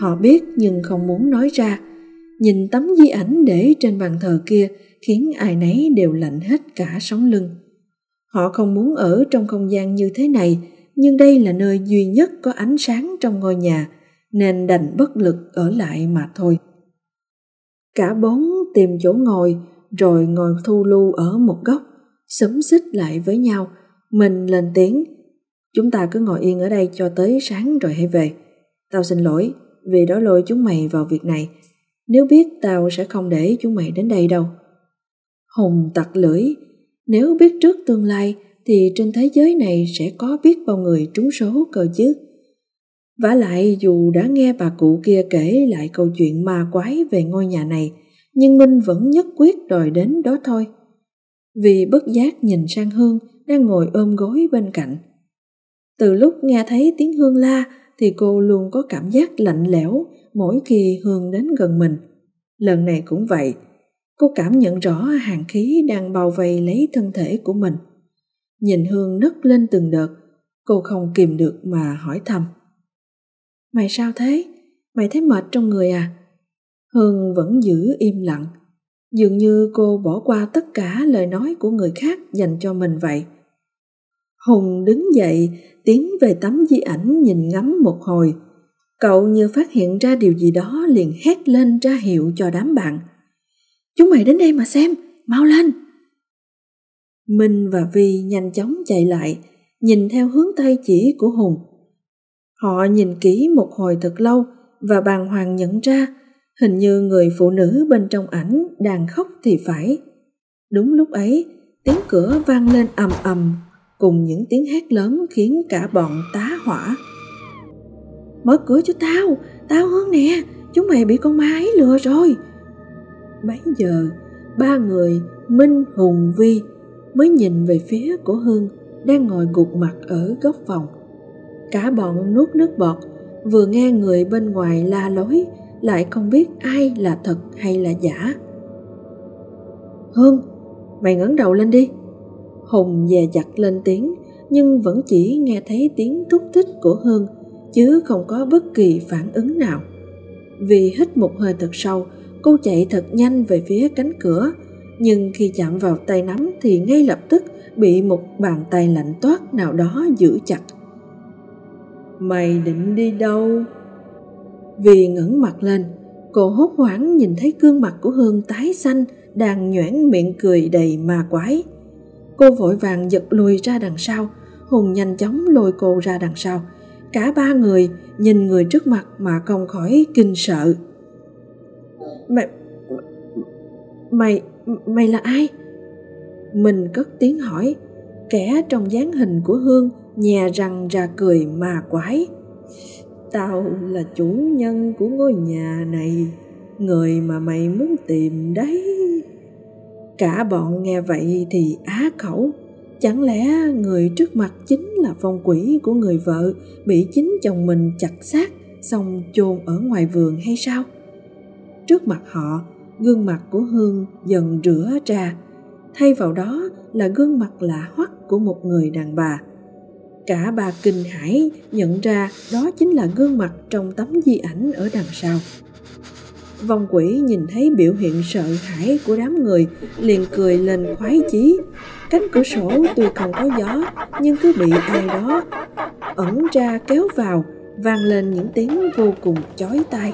Họ biết nhưng không muốn nói ra. Nhìn tấm di ảnh để trên bàn thờ kia khiến ai nấy đều lạnh hết cả sống lưng. Họ không muốn ở trong không gian như thế này, nhưng đây là nơi duy nhất có ánh sáng trong ngôi nhà, nên đành bất lực ở lại mà thôi. Cả bốn tìm chỗ ngồi, rồi ngồi thu lưu ở một góc sấm xích lại với nhau mình lên tiếng. Chúng ta cứ ngồi yên ở đây cho tới sáng rồi hãy về. Tao xin lỗi vì đó lôi chúng mày vào việc này. Nếu biết tao sẽ không để chúng mày đến đây đâu. Hùng tặc lưỡi. Nếu biết trước tương lai thì trên thế giới này sẽ có biết bao người trúng số cơ chứ. Vả lại dù đã nghe bà cụ kia kể lại câu chuyện ma quái về ngôi nhà này, nhưng minh vẫn nhất quyết đòi đến đó thôi. Vì bất giác nhìn sang hương đang ngồi ôm gối bên cạnh. Từ lúc nghe thấy tiếng hương la thì cô luôn có cảm giác lạnh lẽo mỗi khi hương đến gần mình. Lần này cũng vậy, cô cảm nhận rõ hàng khí đang bao vây lấy thân thể của mình. Nhìn hương nấc lên từng đợt, cô không kìm được mà hỏi thầm. Mày sao thế? Mày thấy mệt trong người à? Hương vẫn giữ im lặng. Dường như cô bỏ qua tất cả lời nói của người khác dành cho mình vậy hùng đứng dậy, tiến về tấm di ảnh nhìn ngắm một hồi. Cậu như phát hiện ra điều gì đó liền hét lên ra hiệu cho đám bạn. Chúng mày đến đây mà xem, mau lên! Minh và vi nhanh chóng chạy lại, nhìn theo hướng tay chỉ của hùng. Họ nhìn kỹ một hồi thật lâu và bàng hoàng nhận ra, hình như người phụ nữ bên trong ảnh đang khóc thì phải. Đúng lúc ấy, tiếng cửa vang lên ầm ầm cùng những tiếng hét lớn khiến cả bọn tá hỏa. Mở cửa cho tao tao hơn nè, chúng mày bị con ma ấy lừa rồi. Bấy giờ, ba người minh, hùng, vi mới nhìn về phía của hương đang ngồi gục mặt ở góc phòng. Cả bọn nuốt nước bọt, vừa nghe người bên ngoài la lối, lại không biết ai là thật hay là giả. Hương, mày ngẩng đầu lên đi hùng dè dặt lên tiếng, nhưng vẫn chỉ nghe thấy tiếng thúc thích của hương, chứ không có bất kỳ phản ứng nào. Vì hít một hơi thật sâu, cô chạy thật nhanh về phía cánh cửa, nhưng khi chạm vào tay nắm thì ngay lập tức bị một bàn tay lạnh toát nào đó giữ chặt. Mày định đi đâu? Vì ngẩng mặt lên, cô hốt hoảng nhìn thấy gương mặt của hương tái xanh, đang nhoẻn miệng cười đầy ma quái cô vội vàng giật lùi ra đằng sau, hùng nhanh chóng lôi cô ra đằng sau. Cả ba người nhìn người trước mặt mà không khỏi kinh sợ. Mày mày mày là ai? Mình cất tiếng hỏi. Kẻ trong dáng hình của hương nhè răng ra cười mà quái. Tao là chủ nhân của ngôi nhà này, người mà mày muốn tìm đấy cả bọn nghe vậy thì á khẩu. Chẳng lẽ người trước mặt chính là phong quỷ của người vợ bị chính chồng mình chặt xác xong chôn ở ngoài vườn hay sao? Trước mặt họ, gương mặt của hương dần rửa ra. Thay vào đó là gương mặt lạ hoắc của một người đàn bà. Cả bà kinh hãi nhận ra đó chính là gương mặt trong tấm di ảnh ở đằng sau vong quỷ nhìn thấy biểu hiện sợ hãi của đám người, liền cười lên khoái chí. Cánh cửa sổ tuy không có gió, nhưng cứ bị ai đó ẩn ra kéo vào, vang lên những tiếng vô cùng chói tai.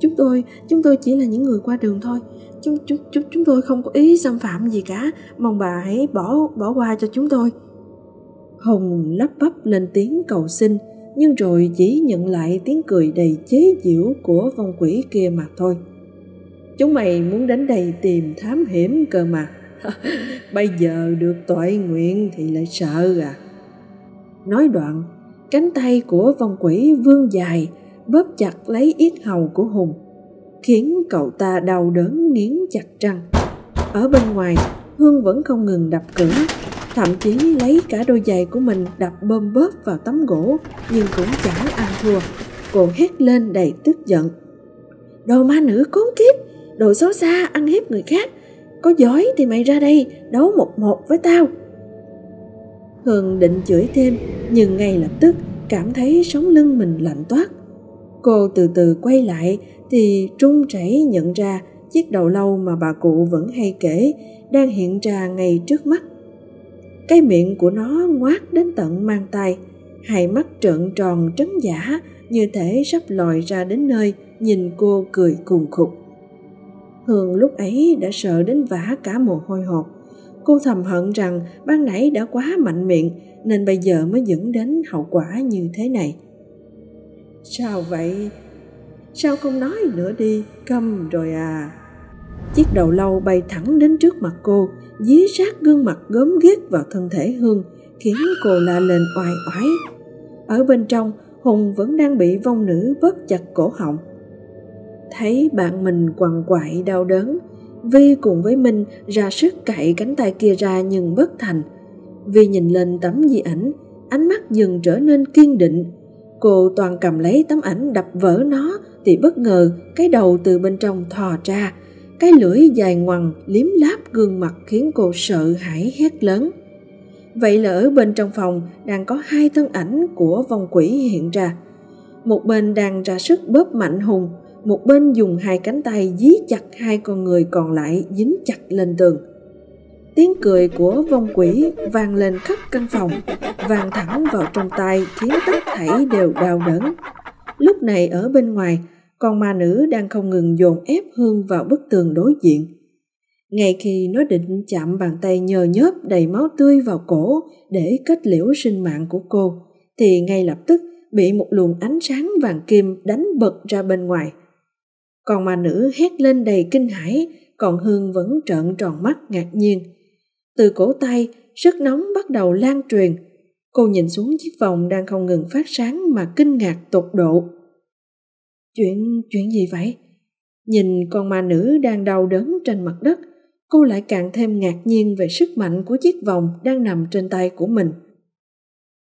Chúng tôi chúng tôi chỉ là những người qua đường thôi. Chúng chúng chúng chúng tôi không có ý xâm phạm gì cả. Mong bà hãy bỏ bỏ qua cho chúng tôi. Hùng lắp bắp lên tiếng cầu xin nhưng rồi chỉ nhận lại tiếng cười đầy chế giễu của vong quỷ kia mà thôi. Chúng mày muốn đến đây tìm thám hiểm cơ mà. (laughs) Bây giờ được tội nguyện thì lại sợ à. Nói đoạn, cánh tay của vong quỷ vươn dài, bóp chặt lấy yết hầu của hùng, khiến cậu ta đau đớn nghiến chặt răng. Ở bên ngoài, hương vẫn không ngừng đập cửa thậm chí lấy cả đôi giày của mình đập bơm bóp vào tấm gỗ, nhưng cũng chẳng ăn thua. Cô hét lên đầy tức giận. Đồ ma nữ khốn kiếp, đồ xấu xa, ăn hiếp người khác. Có giỏi thì mày ra đây đấu một một với tao. Hường định chửi thêm, nhưng ngay lập tức cảm thấy sống lưng mình lạnh toát. Cô từ từ quay lại thì trung chảy nhận ra chiếc đầu lâu mà bà cụ vẫn hay kể đang hiện ra ngay trước mắt cái miệng của nó ngoác đến tận mang tay hai mắt trợn tròn trấn giả như thể sắp lòi ra đến nơi nhìn cô cười cùng khục. Hương lúc ấy đã sợ đến vã cả mồ hôi hột. Cô thầm hận rằng ban nãy đã quá mạnh miệng nên bây giờ mới dẫn đến hậu quả như thế này. Sao vậy? Sao không nói nữa đi, câm, rồi à? Chiếc đầu lâu bay thẳng đến trước mặt cô dí sát gương mặt gớm ghiếc vào thân thể hương, khiến cô la lên oai oái. Ở bên trong, hùng vẫn đang bị vong nữ bóp chặt cổ họng. Thấy bạn mình quằn quại đau đớn, vi cùng với minh ra sức cạy cánh tay kia ra nhưng bất thành. Vi nhìn lên tấm di ảnh, ánh mắt dần trở nên kiên định. Cô toàn cầm lấy tấm ảnh đập vỡ nó thì bất ngờ cái đầu từ bên trong thò ra cái lưỡi dài ngoằn liếm láp gương mặt khiến cô sợ hãi hét lớn. Vậy là ở bên trong phòng đang có hai thân ảnh của vong quỷ hiện ra. Một bên đang ra sức bóp mạnh hùng, một bên dùng hai cánh tay dí chặt hai con người còn lại dính chặt lên tường. Tiếng cười của vong quỷ vang lên khắp căn phòng, vang thẳng vào trong tai khiến tất thảy đều đau đớn. Lúc này ở bên ngoài con ma nữ đang không ngừng dồn ép hương vào bức tường đối diện. Ngay khi nó định chạm bàn tay nhờ nhớp đầy máu tươi vào cổ để kết liễu sinh mạng của cô, thì ngay lập tức bị một luồng ánh sáng vàng kim đánh bật ra bên ngoài. Con ma nữ hét lên đầy kinh hãi, còn hương vẫn trợn tròn mắt ngạc nhiên. Từ cổ tay, sức nóng bắt đầu lan truyền. Cô nhìn xuống chiếc vòng đang không ngừng phát sáng mà kinh ngạc tột độ chuyện chuyện gì vậy? Nhìn con ma nữ đang đau đớn trên mặt đất, cô lại càng thêm ngạc nhiên về sức mạnh của chiếc vòng đang nằm trên tay của mình.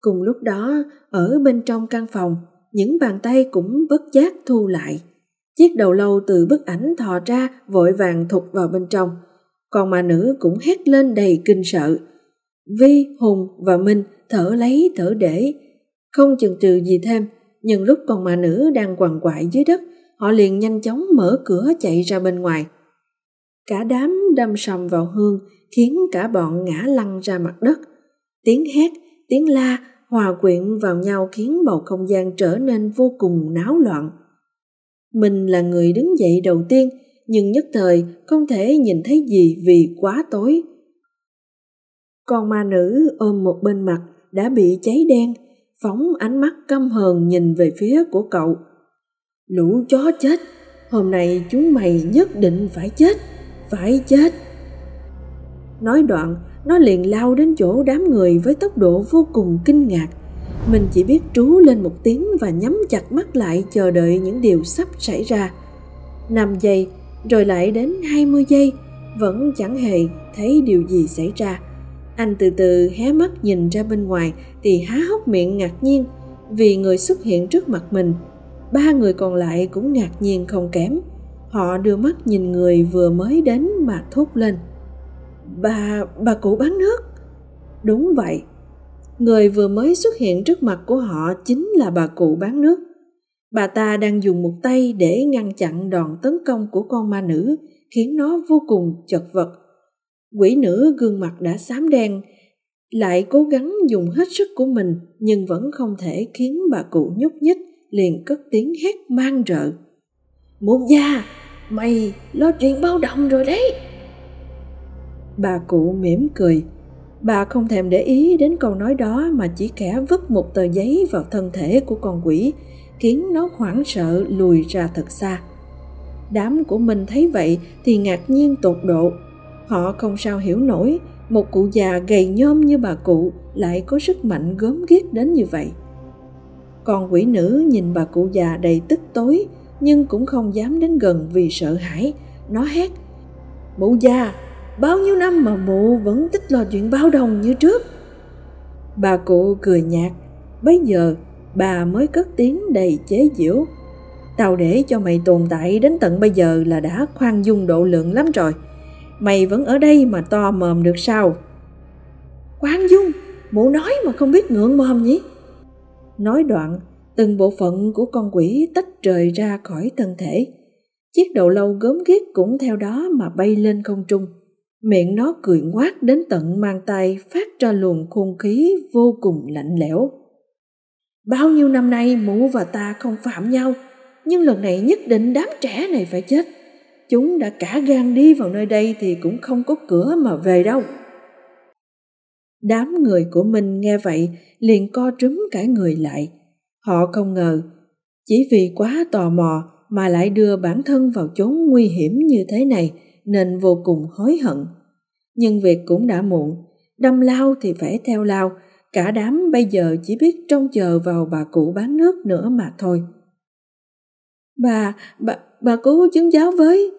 Cùng lúc đó, ở bên trong căn phòng, những bàn tay cũng bất giác thu lại. Chiếc đầu lâu từ bức ảnh thò ra, vội vàng thụt vào bên trong. Còn mà nữ cũng hét lên đầy kinh sợ. Vi, hùng và minh thở lấy thở để. Không chần chừ gì thêm nhưng lúc con ma nữ đang quằn quại dưới đất, họ liền nhanh chóng mở cửa chạy ra bên ngoài. Cả đám đâm sầm vào hương, khiến cả bọn ngã lăn ra mặt đất. Tiếng hét, tiếng la, hòa quyện vào nhau khiến bầu không gian trở nên vô cùng náo loạn. Mình là người đứng dậy đầu tiên, nhưng nhất thời không thể nhìn thấy gì vì quá tối. Con ma nữ ôm một bên mặt đã bị cháy đen phóng ánh mắt căm hờn nhìn về phía của cậu. Lũ chó chết, hôm nay chúng mày nhất định phải chết, phải chết. Nói đoạn, nó liền lao đến chỗ đám người với tốc độ vô cùng kinh ngạc. Mình chỉ biết trú lên một tiếng và nhắm chặt mắt lại chờ đợi những điều sắp xảy ra. 5 giây, rồi lại đến 20 giây, vẫn chẳng hề thấy điều gì xảy ra. Anh từ từ hé mắt nhìn ra bên ngoài thì há hốc miệng ngạc nhiên vì người xuất hiện trước mặt mình. Ba người còn lại cũng ngạc nhiên không kém. Họ đưa mắt nhìn người vừa mới đến mà thốt lên. Bà, bà cụ bán nước. Đúng vậy. Người vừa mới xuất hiện trước mặt của họ chính là bà cụ bán nước. Bà ta đang dùng một tay để ngăn chặn đòn tấn công của con ma nữ, khiến nó vô cùng chật vật. Quỷ nữ gương mặt đã xám đen, lại cố gắng dùng hết sức của mình nhưng vẫn không thể khiến bà cụ nhúc nhích, liền cất tiếng hét mang rợ. Một gia, mày lo chuyện bao động rồi đấy. Bà cụ mỉm cười. Bà không thèm để ý đến câu nói đó mà chỉ kẻ vứt một tờ giấy vào thân thể của con quỷ, khiến nó hoảng sợ lùi ra thật xa. Đám của mình thấy vậy thì ngạc nhiên tột độ. Họ không sao hiểu nổi một cụ già gầy nhôm như bà cụ lại có sức mạnh gớm ghiếc đến như vậy. Còn quỷ nữ nhìn bà cụ già đầy tức tối nhưng cũng không dám đến gần vì sợ hãi. Nó hét, Mụ già, bao nhiêu năm mà mụ vẫn tích lo chuyện bao đồng như trước. Bà cụ cười nhạt, bấy giờ bà mới cất tiếng đầy chế giễu. Tao để cho mày tồn tại đến tận bây giờ là đã khoan dung độ lượng lắm rồi. Mày vẫn ở đây mà to mồm được sao? Quang dung, mụ nói mà không biết ngượng mồm nhỉ? Nói đoạn, từng bộ phận của con quỷ tách rời ra khỏi thân thể. Chiếc đầu lâu gớm ghiếc cũng theo đó mà bay lên không trung. Miệng nó cười ngoác đến tận mang tay phát ra luồng khôn khí vô cùng lạnh lẽo. Bao nhiêu năm nay mụ và ta không phạm nhau, nhưng lần này nhất định đám trẻ này phải chết. Chúng đã cả gan đi vào nơi đây thì cũng không có cửa mà về đâu. Đám người của mình nghe vậy liền co trúm cả người lại. Họ không ngờ, chỉ vì quá tò mò mà lại đưa bản thân vào chốn nguy hiểm như thế này nên vô cùng hối hận. Nhưng việc cũng đã muộn, đâm lao thì phải theo lao, cả đám bây giờ chỉ biết trông chờ vào bà cụ bán nước nữa mà thôi. Bà, bà, bà cứu chứng giáo với.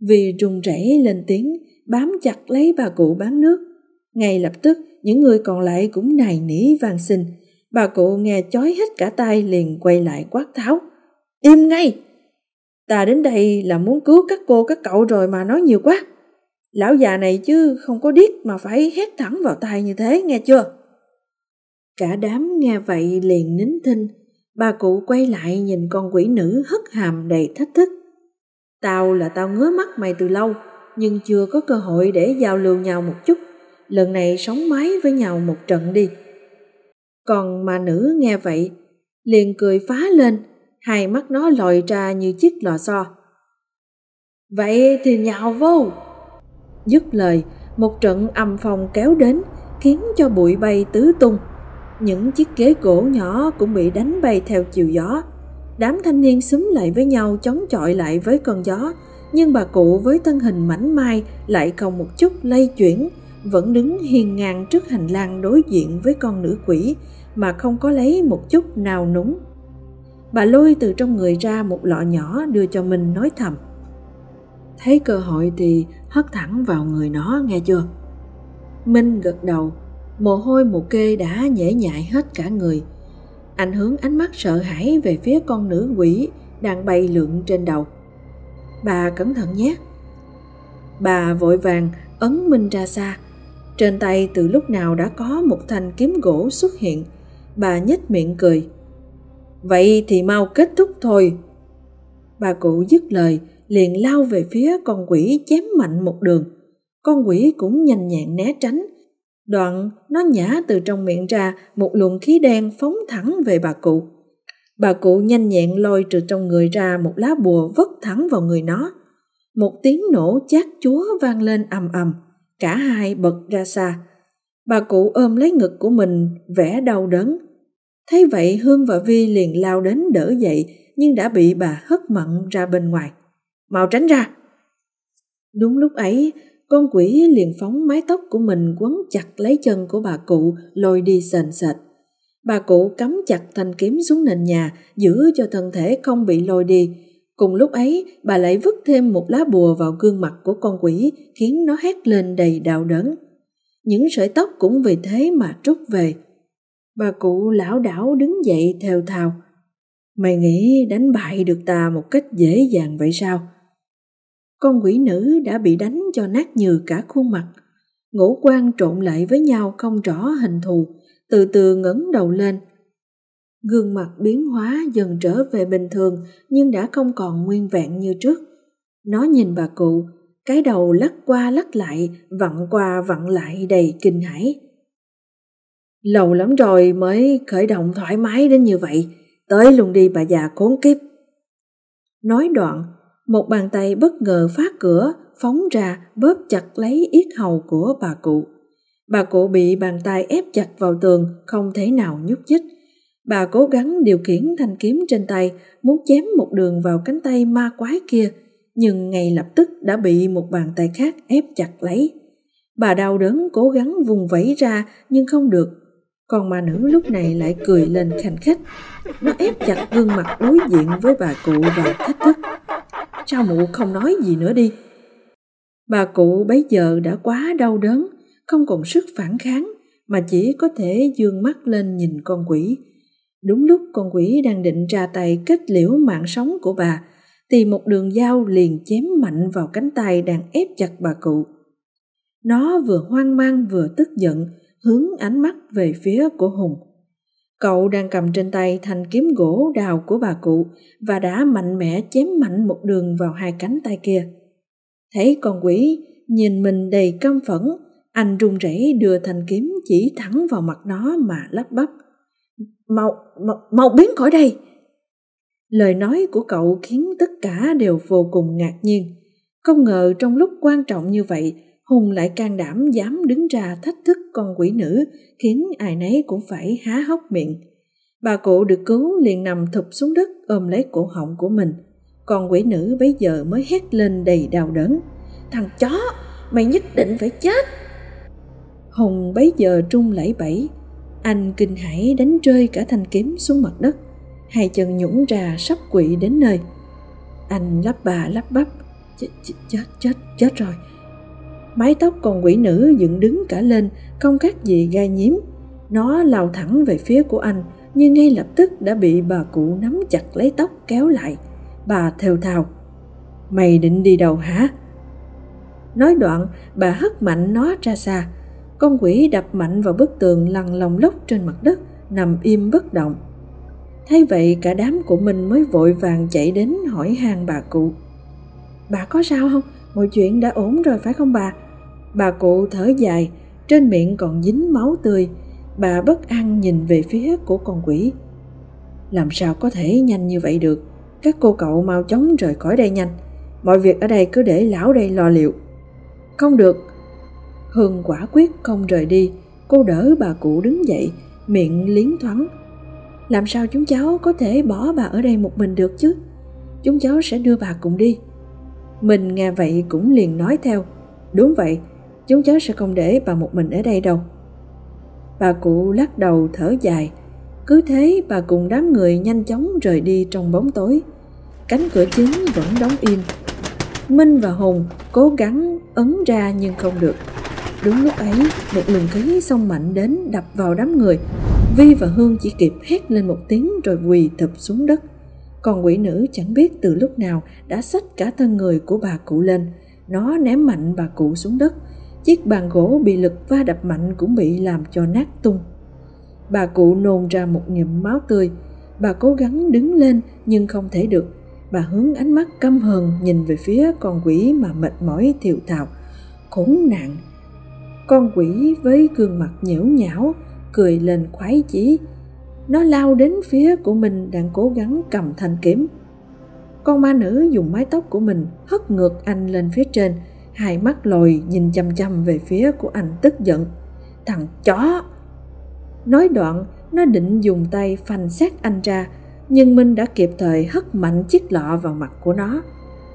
Vì trùng rẩy lên tiếng, bám chặt lấy bà cụ bán nước. Ngay lập tức, những người còn lại cũng nài nỉ van xin. Bà cụ nghe chói hết cả tay liền quay lại quát tháo. Im ngay! Ta đến đây là muốn cứu các cô các cậu rồi mà nói nhiều quá. Lão già này chứ không có điếc mà phải hét thẳng vào tai như thế nghe chưa? Cả đám nghe vậy liền nín thinh, bà cụ quay lại nhìn con quỷ nữ hất hàm đầy thách thức. Tao là tao ngứa mắt mày từ lâu, nhưng chưa có cơ hội để giao lưu nhau một chút. Lần này sống mái với nhau một trận đi. Còn mà nữ nghe vậy, liền cười phá lên, hai mắt nó lòi ra như chiếc lò xo. Vậy thì nhào vô! Dứt lời, một trận âm phong kéo đến, khiến cho bụi bay tứ tung. Những chiếc ghế gỗ nhỏ cũng bị đánh bay theo chiều gió. Đám thanh niên xúm lại với nhau chống chọi lại với cơn gió, nhưng bà cụ với thân hình mảnh mai lại còn một chút lay chuyển, vẫn đứng hiền ngang trước hành lang đối diện với con nữ quỷ mà không có lấy một chút nào núng. Bà lôi từ trong người ra một lọ nhỏ đưa cho mình nói thầm. Thấy cơ hội thì hất thẳng vào người nó nghe chưa? Minh gật đầu, mồ hôi mồ kê đã nhễ nhại hết cả người. Anh hướng ánh mắt sợ hãi về phía con nữ quỷ đang bay lượn trên đầu. Bà cẩn thận nhé. Bà vội vàng ấn Minh ra xa. Trên tay từ lúc nào đã có một thanh kiếm gỗ xuất hiện. Bà nhếch miệng cười. Vậy thì mau kết thúc thôi. Bà cụ dứt lời, liền lao về phía con quỷ chém mạnh một đường. Con quỷ cũng nhanh nhẹn né tránh. Đoạn nó nhả từ trong miệng ra một luồng khí đen phóng thẳng về bà cụ. Bà cụ nhanh nhẹn lôi từ trong người ra một lá bùa vất thẳng vào người nó. Một tiếng nổ chát chúa vang lên ầm ầm, cả hai bật ra xa. Bà cụ ôm lấy ngực của mình, vẻ đau đớn. Thấy vậy Hương và Vi liền lao đến đỡ dậy nhưng đã bị bà hất mặn ra bên ngoài. Mau tránh ra! Đúng lúc ấy, con quỷ liền phóng mái tóc của mình quấn chặt lấy chân của bà cụ lôi đi sền sệt. Bà cụ cắm chặt thanh kiếm xuống nền nhà giữ cho thân thể không bị lôi đi. Cùng lúc ấy, bà lại vứt thêm một lá bùa vào gương mặt của con quỷ khiến nó hét lên đầy đau đớn. Những sợi tóc cũng vì thế mà trút về. Bà cụ lão đảo đứng dậy theo thào. Mày nghĩ đánh bại được ta một cách dễ dàng vậy sao? Con quỷ nữ đã bị đánh cho nát nhừ cả khuôn mặt. Ngũ quan trộn lại với nhau không rõ hình thù, từ từ ngẩng đầu lên. Gương mặt biến hóa dần trở về bình thường nhưng đã không còn nguyên vẹn như trước. Nó nhìn bà cụ, cái đầu lắc qua lắc lại, vặn qua vặn lại đầy kinh hãi. Lâu lắm rồi mới khởi động thoải mái đến như vậy, tới luôn đi bà già khốn kiếp. Nói đoạn, một bàn tay bất ngờ phát cửa, phóng ra bóp chặt lấy yết hầu của bà cụ. Bà cụ bị bàn tay ép chặt vào tường, không thể nào nhúc nhích. Bà cố gắng điều khiển thanh kiếm trên tay, muốn chém một đường vào cánh tay ma quái kia, nhưng ngay lập tức đã bị một bàn tay khác ép chặt lấy. Bà đau đớn cố gắng vùng vẫy ra nhưng không được. Còn ma nữ lúc này lại cười lên khanh khách. Nó ép chặt gương mặt đối diện với bà cụ và thách thức. Sao mụ không nói gì nữa đi? Bà cụ bấy giờ đã quá đau đớn, không còn sức phản kháng, mà chỉ có thể dương mắt lên nhìn con quỷ. Đúng lúc con quỷ đang định ra tay kết liễu mạng sống của bà, thì một đường dao liền chém mạnh vào cánh tay đang ép chặt bà cụ. Nó vừa hoang mang vừa tức giận, hướng ánh mắt về phía của Hùng. Cậu đang cầm trên tay thanh kiếm gỗ đào của bà cụ và đã mạnh mẽ chém mạnh một đường vào hai cánh tay kia. Thấy con quỷ nhìn mình đầy căm phẫn, anh run rẩy đưa thanh kiếm chỉ thẳng vào mặt nó mà lắp bắp. Mau, mau, mau biến khỏi đây! Lời nói của cậu khiến tất cả đều vô cùng ngạc nhiên. Không ngờ trong lúc quan trọng như vậy, Hùng lại can đảm dám đứng ra thách thức con quỷ nữ, khiến ai nấy cũng phải há hốc miệng. Bà cụ được cứu liền nằm thụp xuống đất ôm lấy cổ họng của mình. Con quỷ nữ bấy giờ mới hét lên đầy đau đớn. Thằng chó, mày nhất định phải chết. Hùng bấy giờ trung lẫy bẫy. Anh kinh hãi đánh rơi cả thanh kiếm xuống mặt đất. Hai chân nhũng ra sắp quỵ đến nơi. Anh lắp bà lắp bắp. Chết, chết, chết, chết rồi mái tóc con quỷ nữ dựng đứng cả lên, không khác gì gai nhím nó lao thẳng về phía của anh, nhưng ngay lập tức đã bị bà cụ nắm chặt lấy tóc kéo lại. Bà thều thào, mày định đi đâu hả? Nói đoạn, bà hất mạnh nó ra xa. Con quỷ đập mạnh vào bức tường lăn lòng lốc trên mặt đất, nằm im bất động. Thấy vậy, cả đám của mình mới vội vàng chạy đến hỏi han bà cụ. Bà có sao không? Mọi chuyện đã ổn rồi phải không bà? Bà cụ thở dài, trên miệng còn dính máu tươi. Bà bất an nhìn về phía của con quỷ. Làm sao có thể nhanh như vậy được? Các cô cậu mau chóng rời khỏi đây nhanh. Mọi việc ở đây cứ để lão đây lo liệu. Không được. Hương quả quyết không rời đi. Cô đỡ bà cụ đứng dậy, miệng liến thoáng. Làm sao chúng cháu có thể bỏ bà ở đây một mình được chứ? Chúng cháu sẽ đưa bà cùng đi. Mình nghe vậy cũng liền nói theo. Đúng vậy, chúng cháu sẽ không để bà một mình ở đây đâu. Bà cụ lắc đầu thở dài, cứ thế bà cùng đám người nhanh chóng rời đi trong bóng tối. Cánh cửa chính vẫn đóng im. Minh và Hùng cố gắng ấn ra nhưng không được. Đúng lúc ấy, một luồng khí xông mạnh đến đập vào đám người. Vi và Hương chỉ kịp hét lên một tiếng rồi quỳ thụp xuống đất. Còn quỷ nữ chẳng biết từ lúc nào đã xách cả thân người của bà cụ lên. Nó ném mạnh bà cụ xuống đất, chiếc bàn gỗ bị lực va đập mạnh cũng bị làm cho nát tung. Bà cụ nôn ra một ngụm máu tươi, bà cố gắng đứng lên nhưng không thể được. Bà hướng ánh mắt căm hờn nhìn về phía con quỷ mà mệt mỏi thiệu thào. Khốn nạn! Con quỷ với gương mặt nhễu nhão, cười lên khoái chí. Nó lao đến phía của mình đang cố gắng cầm thanh kiếm. Con ma nữ dùng mái tóc của mình hất ngược anh lên phía trên, hai mắt lồi nhìn chăm chăm về phía của anh tức giận thằng chó nói đoạn Nó định dùng tay phanh xác anh ra, nhưng Minh đã kịp thời hất mạnh chiếc lọ vào mặt của nó.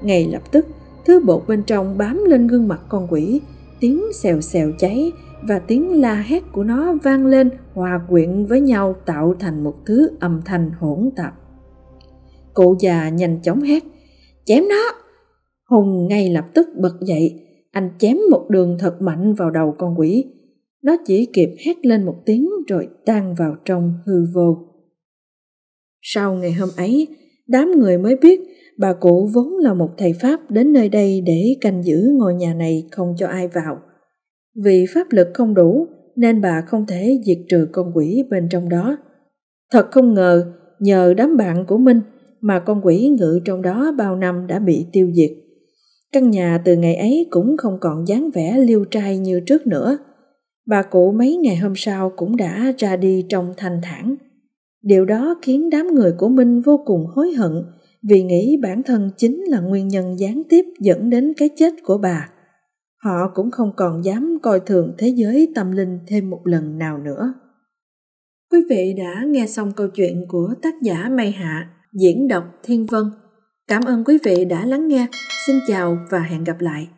Ngay lập tức, thứ bột bên trong bám lên gương mặt con quỷ, tiếng xèo xèo cháy và tiếng la hét của nó vang lên hòa quyện với nhau tạo thành một thứ âm thanh hỗn tạp. Cụ già nhanh chóng hét, chém nó! Hùng ngay lập tức bật dậy, anh chém một đường thật mạnh vào đầu con quỷ. Nó chỉ kịp hét lên một tiếng rồi tan vào trong hư vô. Sau ngày hôm ấy, đám người mới biết bà cụ vốn là một thầy Pháp đến nơi đây để canh giữ ngôi nhà này không cho ai vào. Vì pháp lực không đủ nên bà không thể diệt trừ con quỷ bên trong đó. Thật không ngờ, nhờ đám bạn của Minh mà con quỷ ngự trong đó bao năm đã bị tiêu diệt. Căn nhà từ ngày ấy cũng không còn dáng vẻ liêu trai như trước nữa. Bà cụ mấy ngày hôm sau cũng đã ra đi trong thanh thản. Điều đó khiến đám người của Minh vô cùng hối hận vì nghĩ bản thân chính là nguyên nhân gián tiếp dẫn đến cái chết của bà. Họ cũng không còn dám coi thường thế giới tâm linh thêm một lần nào nữa. Quý vị đã nghe xong câu chuyện của tác giả Mây Hạ, diễn đọc Thiên Vân. Cảm ơn quý vị đã lắng nghe. Xin chào và hẹn gặp lại.